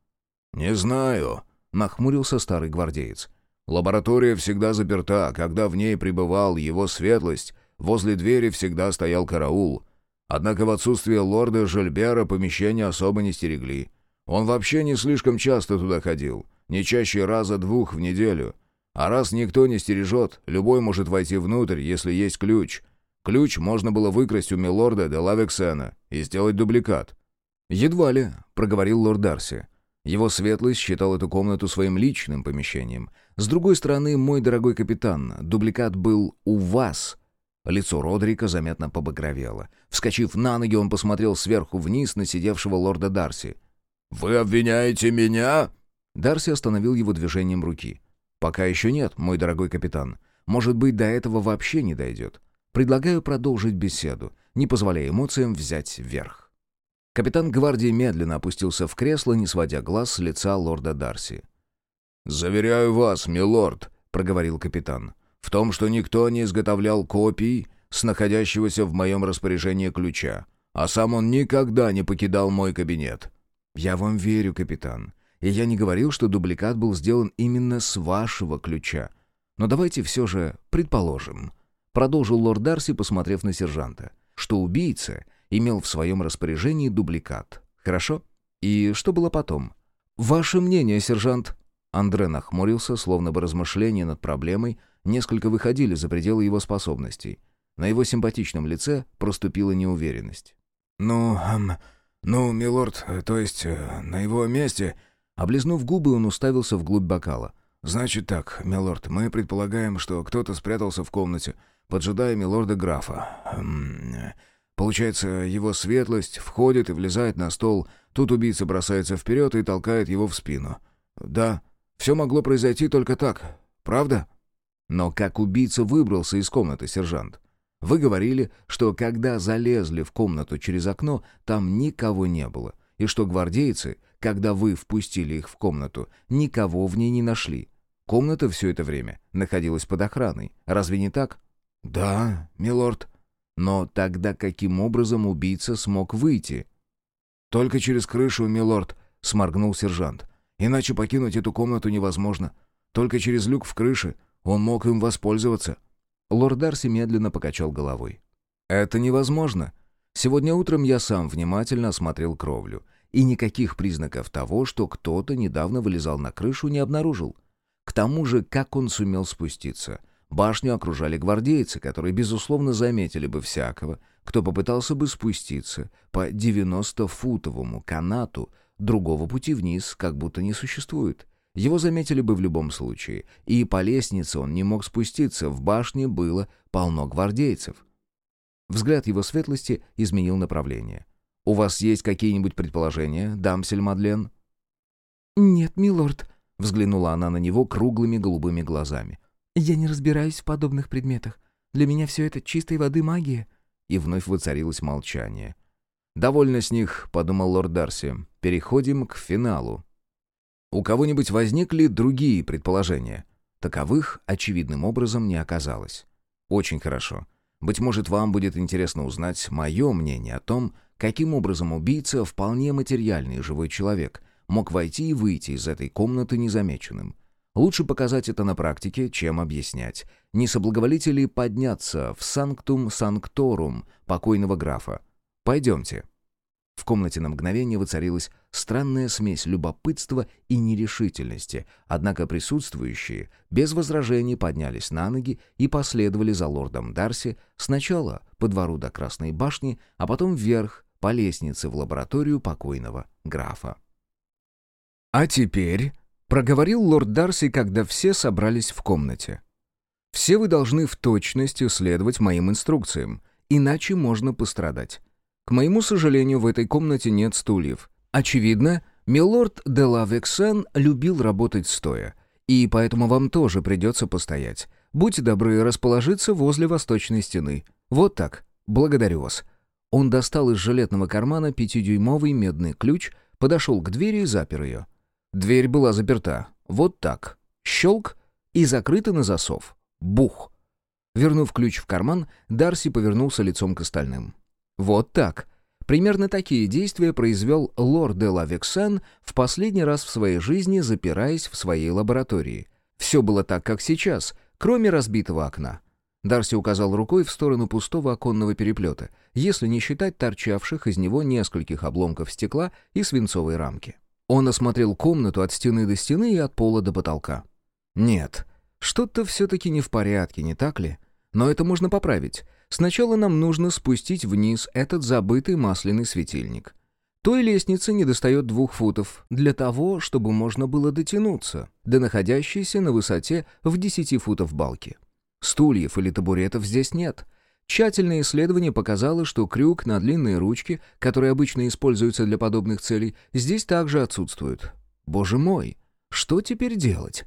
«Не знаю», — нахмурился старый гвардеец. «Лаборатория всегда заперта, когда в ней пребывал его светлость, возле двери всегда стоял караул. Однако в отсутствие лорда Жильбера помещение особо не стерегли. Он вообще не слишком часто туда ходил, не чаще раза двух в неделю. А раз никто не стережет, любой может войти внутрь, если есть ключ. Ключ можно было выкрасть у милорда де Лавексена и сделать дубликат. «Едва ли», — проговорил лорд Дарси. Его светлость считал эту комнату своим личным помещением. С другой стороны, мой дорогой капитан, дубликат был у вас — Лицо Родрика заметно побагровело. Вскочив на ноги, он посмотрел сверху вниз на сидевшего лорда Дарси. «Вы обвиняете меня?» Дарси остановил его движением руки. «Пока еще нет, мой дорогой капитан. Может быть, до этого вообще не дойдет. Предлагаю продолжить беседу, не позволяя эмоциям взять верх». Капитан гвардии медленно опустился в кресло, не сводя глаз с лица лорда Дарси. «Заверяю вас, милорд», — проговорил капитан, — в том, что никто не изготовлял копий с находящегося в моем распоряжении ключа, а сам он никогда не покидал мой кабинет. «Я вам верю, капитан, и я не говорил, что дубликат был сделан именно с вашего ключа. Но давайте все же предположим», — продолжил лорд Дарси, посмотрев на сержанта, «что убийца имел в своем распоряжении дубликат. Хорошо? И что было потом?» «Ваше мнение, сержант?» Андре нахмурился, словно бы размышления над проблемой — несколько выходили за пределы его способностей. На его симпатичном лице проступила неуверенность. «Ну, эм, ну, милорд, то есть э, на его месте...» Облизнув губы, он уставился вглубь бокала. «Значит так, милорд, мы предполагаем, что кто-то спрятался в комнате, поджидая милорда графа. Эм, Получается, его светлость входит и влезает на стол, тут убийца бросается вперед и толкает его в спину. Да, все могло произойти только так, правда? Но как убийца выбрался из комнаты, сержант? Вы говорили, что когда залезли в комнату через окно, там никого не было, и что гвардейцы, когда вы впустили их в комнату, никого в ней не нашли. Комната все это время находилась под охраной. Разве не так? Да, милорд. Но тогда каким образом убийца смог выйти? Только через крышу, милорд, сморгнул сержант. Иначе покинуть эту комнату невозможно. Только через люк в крыше он мог им воспользоваться. Лорд Дарси медленно покачал головой. «Это невозможно. Сегодня утром я сам внимательно осмотрел кровлю, и никаких признаков того, что кто-то недавно вылезал на крышу, не обнаружил. К тому же, как он сумел спуститься? Башню окружали гвардейцы, которые, безусловно, заметили бы всякого, кто попытался бы спуститься по 90-футовому канату, другого пути вниз как будто не существует. Его заметили бы в любом случае, и по лестнице он не мог спуститься, в башне было полно гвардейцев. Взгляд его светлости изменил направление. «У вас есть какие-нибудь предположения, дамсель Мадлен?» «Нет, милорд», — взглянула она на него круглыми голубыми глазами. «Я не разбираюсь в подобных предметах. Для меня все это чистой воды магия». И вновь воцарилось молчание. «Довольно с них», — подумал лорд Дарси. «Переходим к финалу». У кого-нибудь возникли другие предположения? Таковых очевидным образом не оказалось. Очень хорошо. Быть может, вам будет интересно узнать мое мнение о том, каким образом убийца, вполне материальный живой человек, мог войти и выйти из этой комнаты незамеченным. Лучше показать это на практике, чем объяснять. Не соблаговолите ли подняться в санктум санкторум покойного графа? Пойдемте. В комнате на мгновение воцарилась странная смесь любопытства и нерешительности, однако присутствующие без возражений поднялись на ноги и последовали за лордом Дарси сначала по двору до Красной башни, а потом вверх по лестнице в лабораторию покойного графа. «А теперь», — проговорил лорд Дарси, когда все собрались в комнате, «все вы должны в точности следовать моим инструкциям, иначе можно пострадать. К моему сожалению, в этой комнате нет стульев. Очевидно, милорд де Лавексен любил работать стоя, и поэтому вам тоже придется постоять. Будьте добры расположиться возле восточной стены. Вот так. Благодарю вас». Он достал из жилетного кармана пятидюймовый медный ключ, подошел к двери и запер ее. Дверь была заперта. Вот так. Щелк и закрыта на засов. Бух. Вернув ключ в карман, Дарси повернулся лицом к остальным. Вот так. Примерно такие действия произвел лорд де Лавексен в последний раз в своей жизни, запираясь в своей лаборатории. Все было так, как сейчас, кроме разбитого окна. Дарси указал рукой в сторону пустого оконного переплета, если не считать торчавших из него нескольких обломков стекла и свинцовой рамки. Он осмотрел комнату от стены до стены и от пола до потолка. Нет, что-то все-таки не в порядке, не так ли? Но это можно поправить. Сначала нам нужно спустить вниз этот забытый масляный светильник. Той лестнице недостает двух футов для того, чтобы можно было дотянуться до находящейся на высоте в 10 футов балки. Стульев или табуретов здесь нет. Тщательное исследование показало, что крюк на длинные ручки, которые обычно используются для подобных целей, здесь также отсутствует. Боже мой, что теперь делать?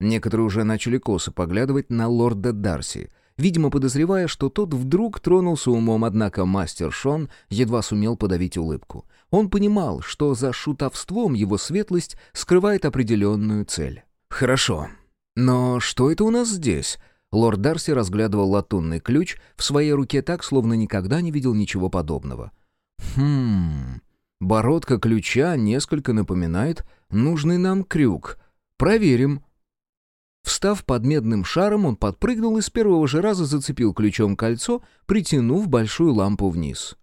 Некоторые уже начали косо поглядывать на лорда Дарси — видимо, подозревая, что тот вдруг тронулся умом, однако мастер Шон едва сумел подавить улыбку. Он понимал, что за шутовством его светлость скрывает определенную цель. «Хорошо. Но что это у нас здесь?» Лорд Дарси разглядывал латунный ключ в своей руке так, словно никогда не видел ничего подобного. «Хм... Бородка ключа несколько напоминает нужный нам крюк. Проверим». Встав под медным шаром, он подпрыгнул и с первого же раза зацепил ключом кольцо, притянув большую лампу вниз.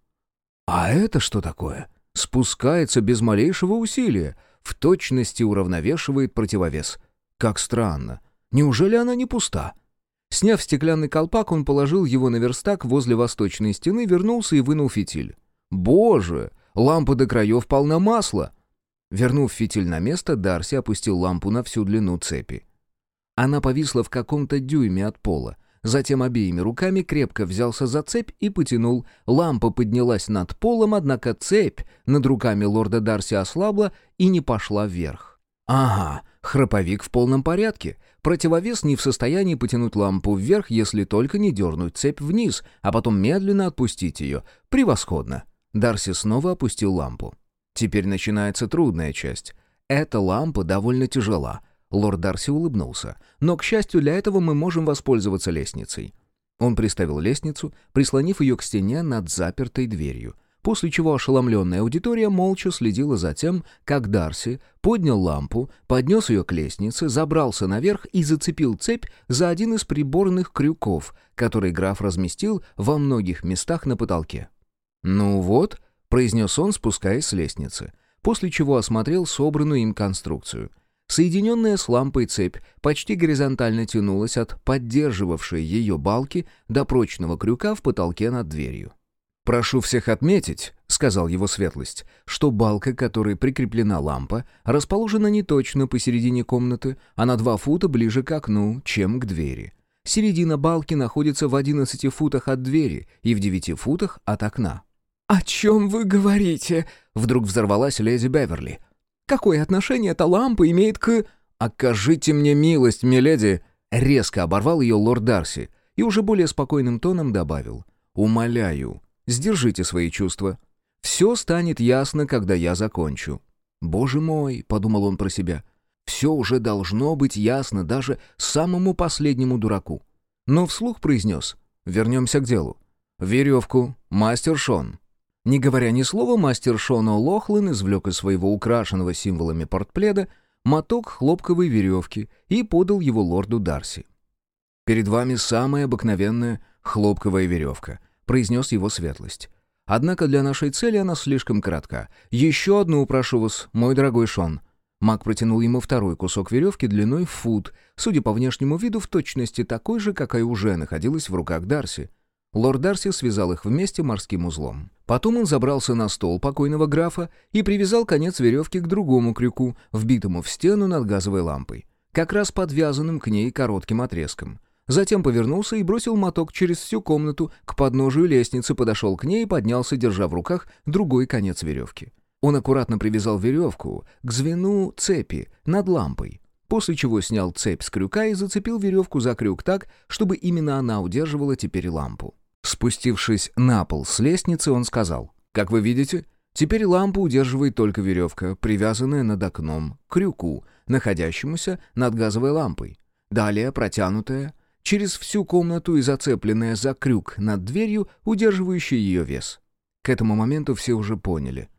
«А это что такое?» Спускается без малейшего усилия, в точности уравновешивает противовес. Как странно. Неужели она не пуста? Сняв стеклянный колпак, он положил его на верстак возле восточной стены, вернулся и вынул фитиль. «Боже! Лампа до краев полна масла!» Вернув фитиль на место, Дарси опустил лампу на всю длину цепи. Она повисла в каком-то дюйме от пола. Затем обеими руками крепко взялся за цепь и потянул. Лампа поднялась над полом, однако цепь над руками лорда Дарси ослабла и не пошла вверх. «Ага, храповик в полном порядке. Противовес не в состоянии потянуть лампу вверх, если только не дернуть цепь вниз, а потом медленно отпустить ее. Превосходно!» Дарси снова опустил лампу. Теперь начинается трудная часть. Эта лампа довольно тяжела. Лорд Дарси улыбнулся. Но, к счастью, для этого мы можем воспользоваться лестницей. Он приставил лестницу, прислонив ее к стене над запертой дверью, после чего ошеломленная аудитория молча следила за тем, как Дарси поднял лампу, поднес ее к лестнице, забрался наверх и зацепил цепь за один из приборных крюков, который граф разместил во многих местах на потолке. «Ну вот», — произнес он, спускаясь с лестницы, после чего осмотрел собранную им конструкцию — Соединенная с лампой цепь почти горизонтально тянулась от поддерживавшей ее балки до прочного крюка в потолке над дверью. «Прошу всех отметить», — сказал его светлость, «что балка, которой прикреплена лампа, расположена не точно посередине комнаты, а на два фута ближе к окну, чем к двери. Середина балки находится в 11 футах от двери и в 9 футах от окна». «О чем вы говорите?» — вдруг взорвалась леди Беверли. Какое отношение эта лампа имеет к...» «Окажите мне милость, миледи!» Резко оборвал ее лорд Дарси и уже более спокойным тоном добавил. «Умоляю, сдержите свои чувства. Все станет ясно, когда я закончу». «Боже мой!» — подумал он про себя. «Все уже должно быть ясно даже самому последнему дураку». Но вслух произнес. «Вернемся к делу. Веревку, мастер Шон». Не говоря ни слова, мастер Шона Лохлин извлек из своего украшенного символами портпледа моток хлопковой веревки и подал его лорду Дарси. «Перед вами самая обыкновенная хлопковая веревка», — произнес его светлость. «Однако для нашей цели она слишком коротка. Еще одну упрошу вас, мой дорогой Шон». Маг протянул ему второй кусок веревки длиной в фут, судя по внешнему виду, в точности такой же, какая уже находилась в руках Дарси. Лорд Дарси связал их вместе морским узлом. Потом он забрался на стол покойного графа и привязал конец веревки к другому крюку, вбитому в стену над газовой лампой, как раз подвязанным к ней коротким отрезком. Затем повернулся и бросил моток через всю комнату, к подножию лестницы подошел к ней и поднялся, держа в руках другой конец веревки. Он аккуратно привязал веревку к звену цепи над лампой, после чего снял цепь с крюка и зацепил веревку за крюк так, чтобы именно она удерживала теперь лампу. Спустившись на пол с лестницы, он сказал, «Как вы видите, теперь лампу удерживает только веревка, привязанная над окном, к крюку, находящемуся над газовой лампой. Далее протянутая через всю комнату и зацепленная за крюк над дверью, удерживающий ее вес. К этому моменту все уже поняли.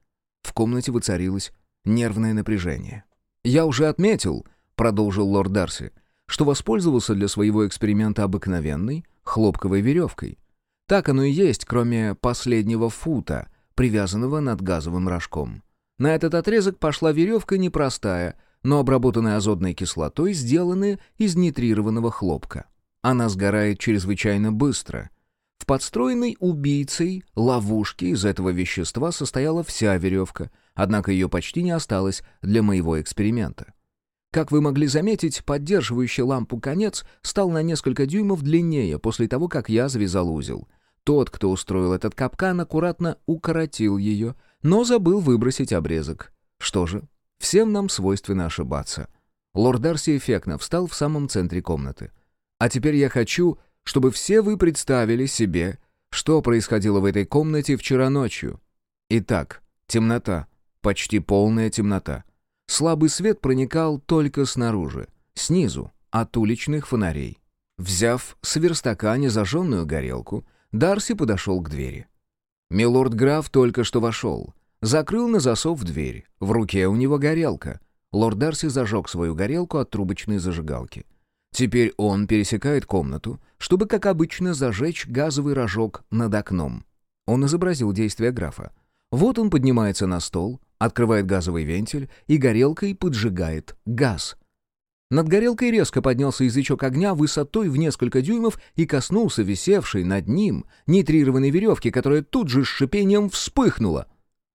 В комнате воцарилось нервное напряжение. «Я уже отметил», — продолжил лорд Дарси, что воспользовался для своего эксперимента обыкновенной хлопковой веревкой. Так оно и есть, кроме последнего фута, привязанного над газовым рожком. На этот отрезок пошла веревка непростая, но обработанная азотной кислотой, сделанная из нитрированного хлопка. Она сгорает чрезвычайно быстро. В подстроенной убийцей ловушке из этого вещества состояла вся веревка, однако ее почти не осталось для моего эксперимента. Как вы могли заметить, поддерживающий лампу конец стал на несколько дюймов длиннее после того, как я завязал узел. Тот, кто устроил этот капкан, аккуратно укоротил ее, но забыл выбросить обрезок. Что же, всем нам свойственно ошибаться. Лорд Дарси эффектно встал в самом центре комнаты. А теперь я хочу, чтобы все вы представили себе, что происходило в этой комнате вчера ночью. Итак, темнота, почти полная темнота. Слабый свет проникал только снаружи, снизу, от уличных фонарей. Взяв с верстака незажженную горелку, Дарси подошел к двери. Милорд-граф только что вошел. Закрыл на засов дверь. В руке у него горелка. Лорд Дарси зажег свою горелку от трубочной зажигалки. Теперь он пересекает комнату, чтобы, как обычно, зажечь газовый рожок над окном. Он изобразил действие графа. Вот он поднимается на стол, открывает газовый вентиль и горелкой поджигает газ. Над горелкой резко поднялся язычок огня высотой в несколько дюймов и коснулся висевшей над ним нитрированной веревки, которая тут же с шипением вспыхнула.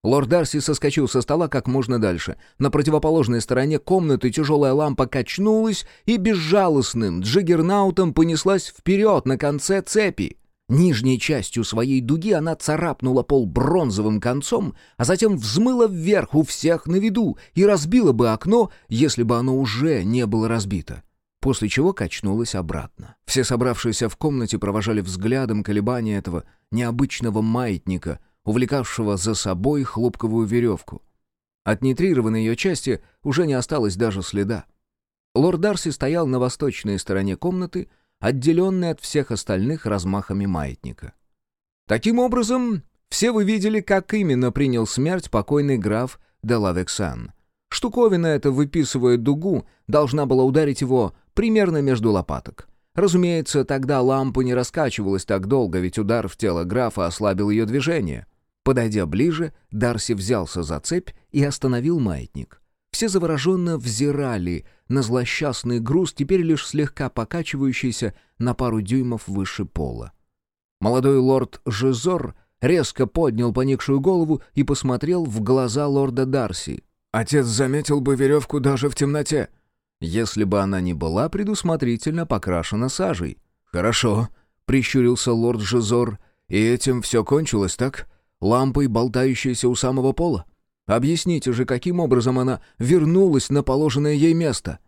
Лорд Дарси соскочил со стола как можно дальше. На противоположной стороне комнаты тяжелая лампа качнулась и безжалостным джиггернаутом понеслась вперед на конце цепи. Нижней частью своей дуги она царапнула пол бронзовым концом, а затем взмыла вверх у всех на виду и разбила бы окно, если бы оно уже не было разбито. После чего качнулась обратно. Все собравшиеся в комнате провожали взглядом колебания этого необычного маятника, увлекавшего за собой хлопковую веревку. От нитрированной ее части уже не осталось даже следа. Лорд Дарси стоял на восточной стороне комнаты, отделенный от всех остальных размахами маятника. Таким образом, все вы видели, как именно принял смерть покойный граф де Лавексан. Штуковина эта, выписывая дугу, должна была ударить его примерно между лопаток. Разумеется, тогда лампа не раскачивалась так долго, ведь удар в тело графа ослабил ее движение. Подойдя ближе, Дарси взялся за цепь и остановил маятник. Все завороженно взирали на злосчастный груз, теперь лишь слегка покачивающийся на пару дюймов выше пола. Молодой лорд Жизор резко поднял поникшую голову и посмотрел в глаза лорда Дарси. «Отец заметил бы веревку даже в темноте», если бы она не была предусмотрительно покрашена сажей. «Хорошо», — прищурился лорд Жизор, — «и этим все кончилось, так? Лампой, болтающейся у самого пола? Объясните же, каким образом она вернулась на положенное ей место?»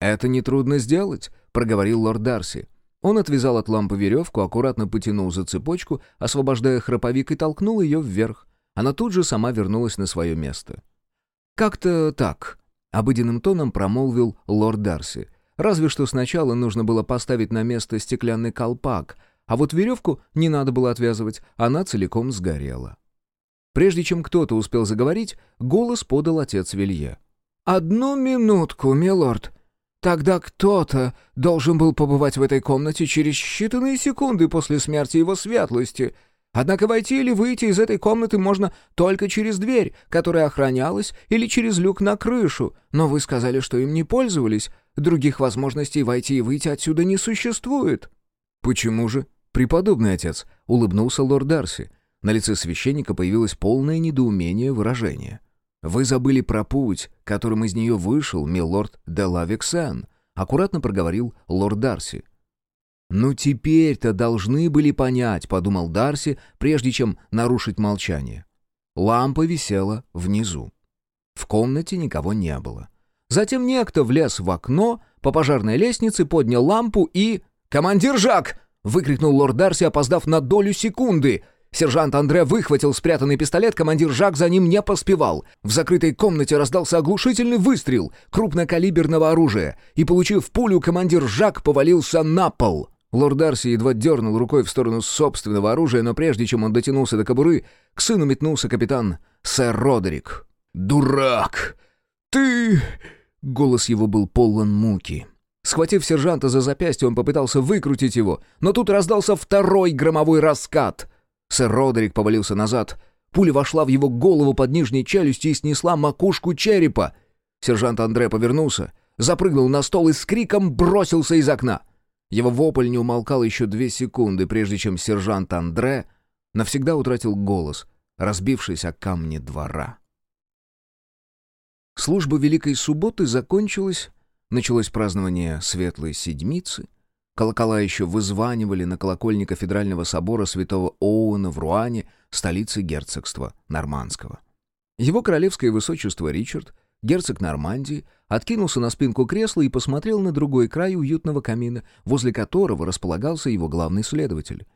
«Это нетрудно сделать», — проговорил лорд Дарси. Он отвязал от лампы веревку, аккуратно потянул за цепочку, освобождая храповик и толкнул ее вверх. Она тут же сама вернулась на свое место. «Как-то так», — обыденным тоном промолвил лорд Дарси. «Разве что сначала нужно было поставить на место стеклянный колпак, а вот веревку не надо было отвязывать, она целиком сгорела». Прежде чем кто-то успел заговорить, голос подал отец Вилье. «Одну минутку, милорд. Тогда кто-то должен был побывать в этой комнате через считанные секунды после смерти его светлости. Однако войти или выйти из этой комнаты можно только через дверь, которая охранялась, или через люк на крышу. Но вы сказали, что им не пользовались. Других возможностей войти и выйти отсюда не существует». «Почему же?» «Преподобный отец», — улыбнулся лорд Дарси. На лице священника появилось полное недоумение выражения. «Вы забыли про путь, которым из нее вышел милорд де Лавиксан», — аккуратно проговорил лорд Дарси. «Ну теперь-то должны были понять», — подумал Дарси, прежде чем нарушить молчание. Лампа висела внизу. В комнате никого не было. Затем некто влез в окно, по пожарной лестнице поднял лампу и... «Командир Жак!» — выкрикнул лорд Дарси, опоздав на долю секунды. Сержант Андре выхватил спрятанный пистолет, командир Жак за ним не поспевал. В закрытой комнате раздался оглушительный выстрел крупнокалиберного оружия, и, получив пулю, командир Жак повалился на пол. Лорд Дарси едва дернул рукой в сторону собственного оружия, но прежде чем он дотянулся до кобуры, к сыну метнулся капитан сэр Родерик. «Дурак! Ты...» Голос его был полон муки. Схватив сержанта за запястье, он попытался выкрутить его, но тут раздался второй громовой раскат. Сэр Родерик повалился назад. Пуля вошла в его голову под нижней челюстью и снесла макушку черепа. Сержант Андре повернулся, запрыгнул на стол и с криком бросился из окна. Его вопль не умолкал еще две секунды, прежде чем сержант Андре навсегда утратил голос, разбившись о камни двора. Служба Великой Субботы закончилась, началось празднование Светлой Седмицы — Колокола еще вызванивали на колокольне кафедрального собора святого Оуэна в Руане, столице герцогства Нормандского. Его королевское высочество Ричард, герцог Нормандии, откинулся на спинку кресла и посмотрел на другой край уютного камина, возле которого располагался его главный следователь.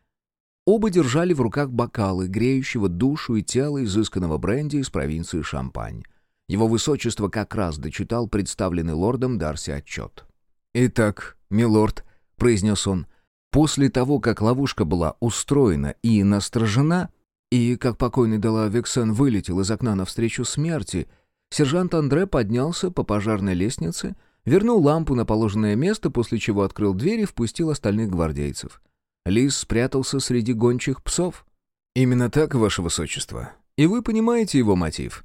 Оба держали в руках бокалы, греющего душу и тело изысканного бренди из провинции Шампань. Его высочество как раз дочитал представленный лордом Дарси отчет. «Итак, милорд», — произнес он. После того, как ловушка была устроена и насторожена, и как покойный Дела Вексен вылетел из окна навстречу смерти, сержант Андре поднялся по пожарной лестнице, вернул лампу на положенное место, после чего открыл дверь и впустил остальных гвардейцев. Лис спрятался среди гончих псов. «Именно так, ваше высочество. И вы понимаете его мотив.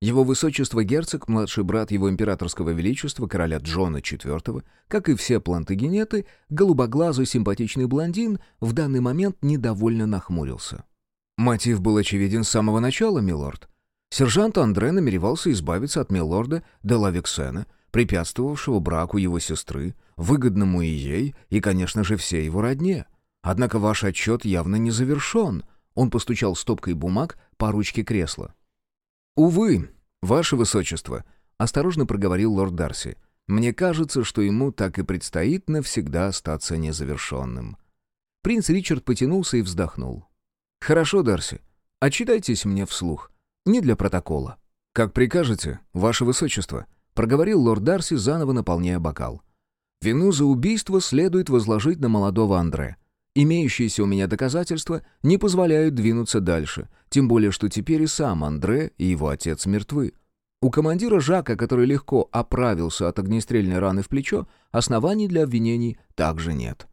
Его высочество герцог, младший брат его императорского величества, короля Джона IV, как и все плантагенеты, голубоглазый симпатичный блондин, в данный момент недовольно нахмурился. Мотив был очевиден с самого начала, милорд. Сержант Андре намеревался избавиться от милорда де Лавексена, препятствовавшего браку его сестры, выгодному и ей, и, конечно же, всей его родне. Однако ваш отчет явно не завершен. Он постучал стопкой бумаг по ручке кресла. «Увы, ваше высочество», — осторожно проговорил лорд Дарси, «мне кажется, что ему так и предстоит навсегда остаться незавершенным». Принц Ричард потянулся и вздохнул. «Хорошо, Дарси, отчитайтесь мне вслух. Не для протокола». «Как прикажете, ваше высочество», — проговорил лорд Дарси, заново наполняя бокал. «Вину за убийство следует возложить на молодого Андре. Имеющиеся у меня доказательства не позволяют двинуться дальше, тем более что теперь и сам Андре и его отец мертвы. У командира Жака, который легко оправился от огнестрельной раны в плечо, оснований для обвинений также нет.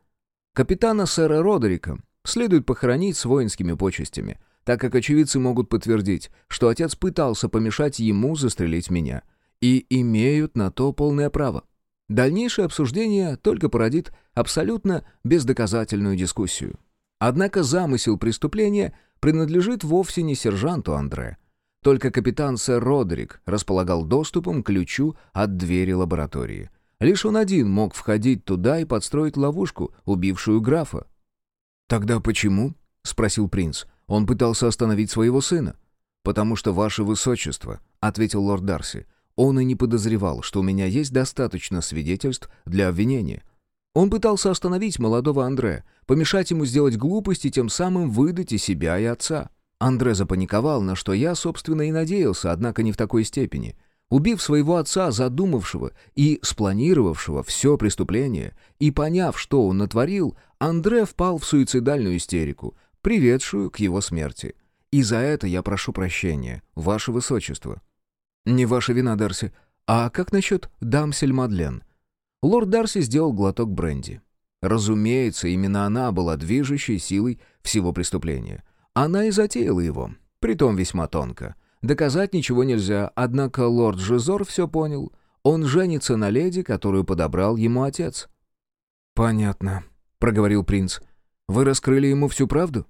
Капитана сэра Родерика следует похоронить с воинскими почестями, так как очевидцы могут подтвердить, что отец пытался помешать ему застрелить меня, и имеют на то полное право. Дальнейшее обсуждение только породит абсолютно бездоказательную дискуссию. Однако замысел преступления принадлежит вовсе не сержанту Андре. Только капитан сэр Родерик располагал доступом к ключу от двери лаборатории. Лишь он один мог входить туда и подстроить ловушку, убившую графа. «Тогда почему?» — спросил принц. «Он пытался остановить своего сына». «Потому что ваше высочество», — ответил лорд Дарси, — он и не подозревал, что у меня есть достаточно свидетельств для обвинения. Он пытался остановить молодого Андре, помешать ему сделать глупость и тем самым выдать и себя, и отца. Андре запаниковал, на что я, собственно, и надеялся, однако не в такой степени. Убив своего отца, задумавшего и спланировавшего все преступление, и поняв, что он натворил, Андре впал в суицидальную истерику, приведшую к его смерти. И за это я прошу прощения, ваше высочество. «Не ваша вина, Дарси. А как насчет дамсель Мадлен?» Лорд Дарси сделал глоток бренди. Разумеется, именно она была движущей силой всего преступления. Она и затеяла его, притом весьма тонко. Доказать ничего нельзя, однако лорд Жизор все понял. Он женится на леди, которую подобрал ему отец. «Понятно», — проговорил принц. «Вы раскрыли ему всю правду?»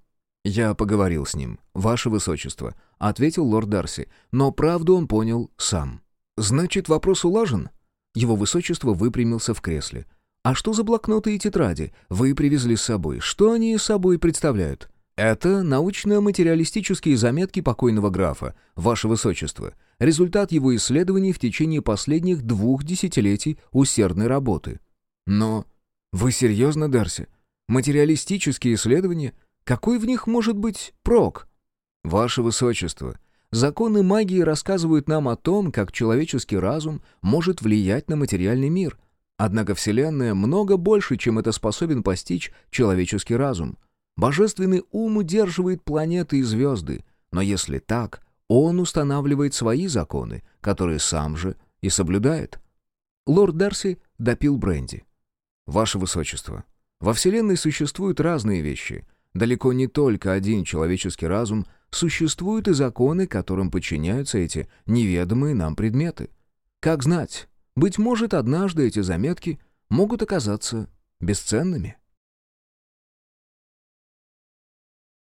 «Я поговорил с ним, ваше высочество», — ответил лорд Дарси, но правду он понял сам. «Значит, вопрос улажен?» Его высочество выпрямился в кресле. «А что за блокноты и тетради вы привезли с собой? Что они собой представляют?» «Это научно-материалистические заметки покойного графа, ваше высочество, результат его исследований в течение последних двух десятилетий усердной работы». «Но... Вы серьезно, Дарси? Материалистические исследования? Какой в них может быть прок? Ваше Высочество, законы магии рассказывают нам о том, как человеческий разум может влиять на материальный мир. Однако Вселенная много больше, чем это способен постичь человеческий разум. Божественный ум удерживает планеты и звезды, но если так, он устанавливает свои законы, которые сам же и соблюдает. Лорд Дарси допил бренди. «Ваше Высочество, во Вселенной существуют разные вещи — Далеко не только один человеческий разум, существуют и законы, которым подчиняются эти неведомые нам предметы. Как знать, быть может, однажды эти заметки могут оказаться бесценными.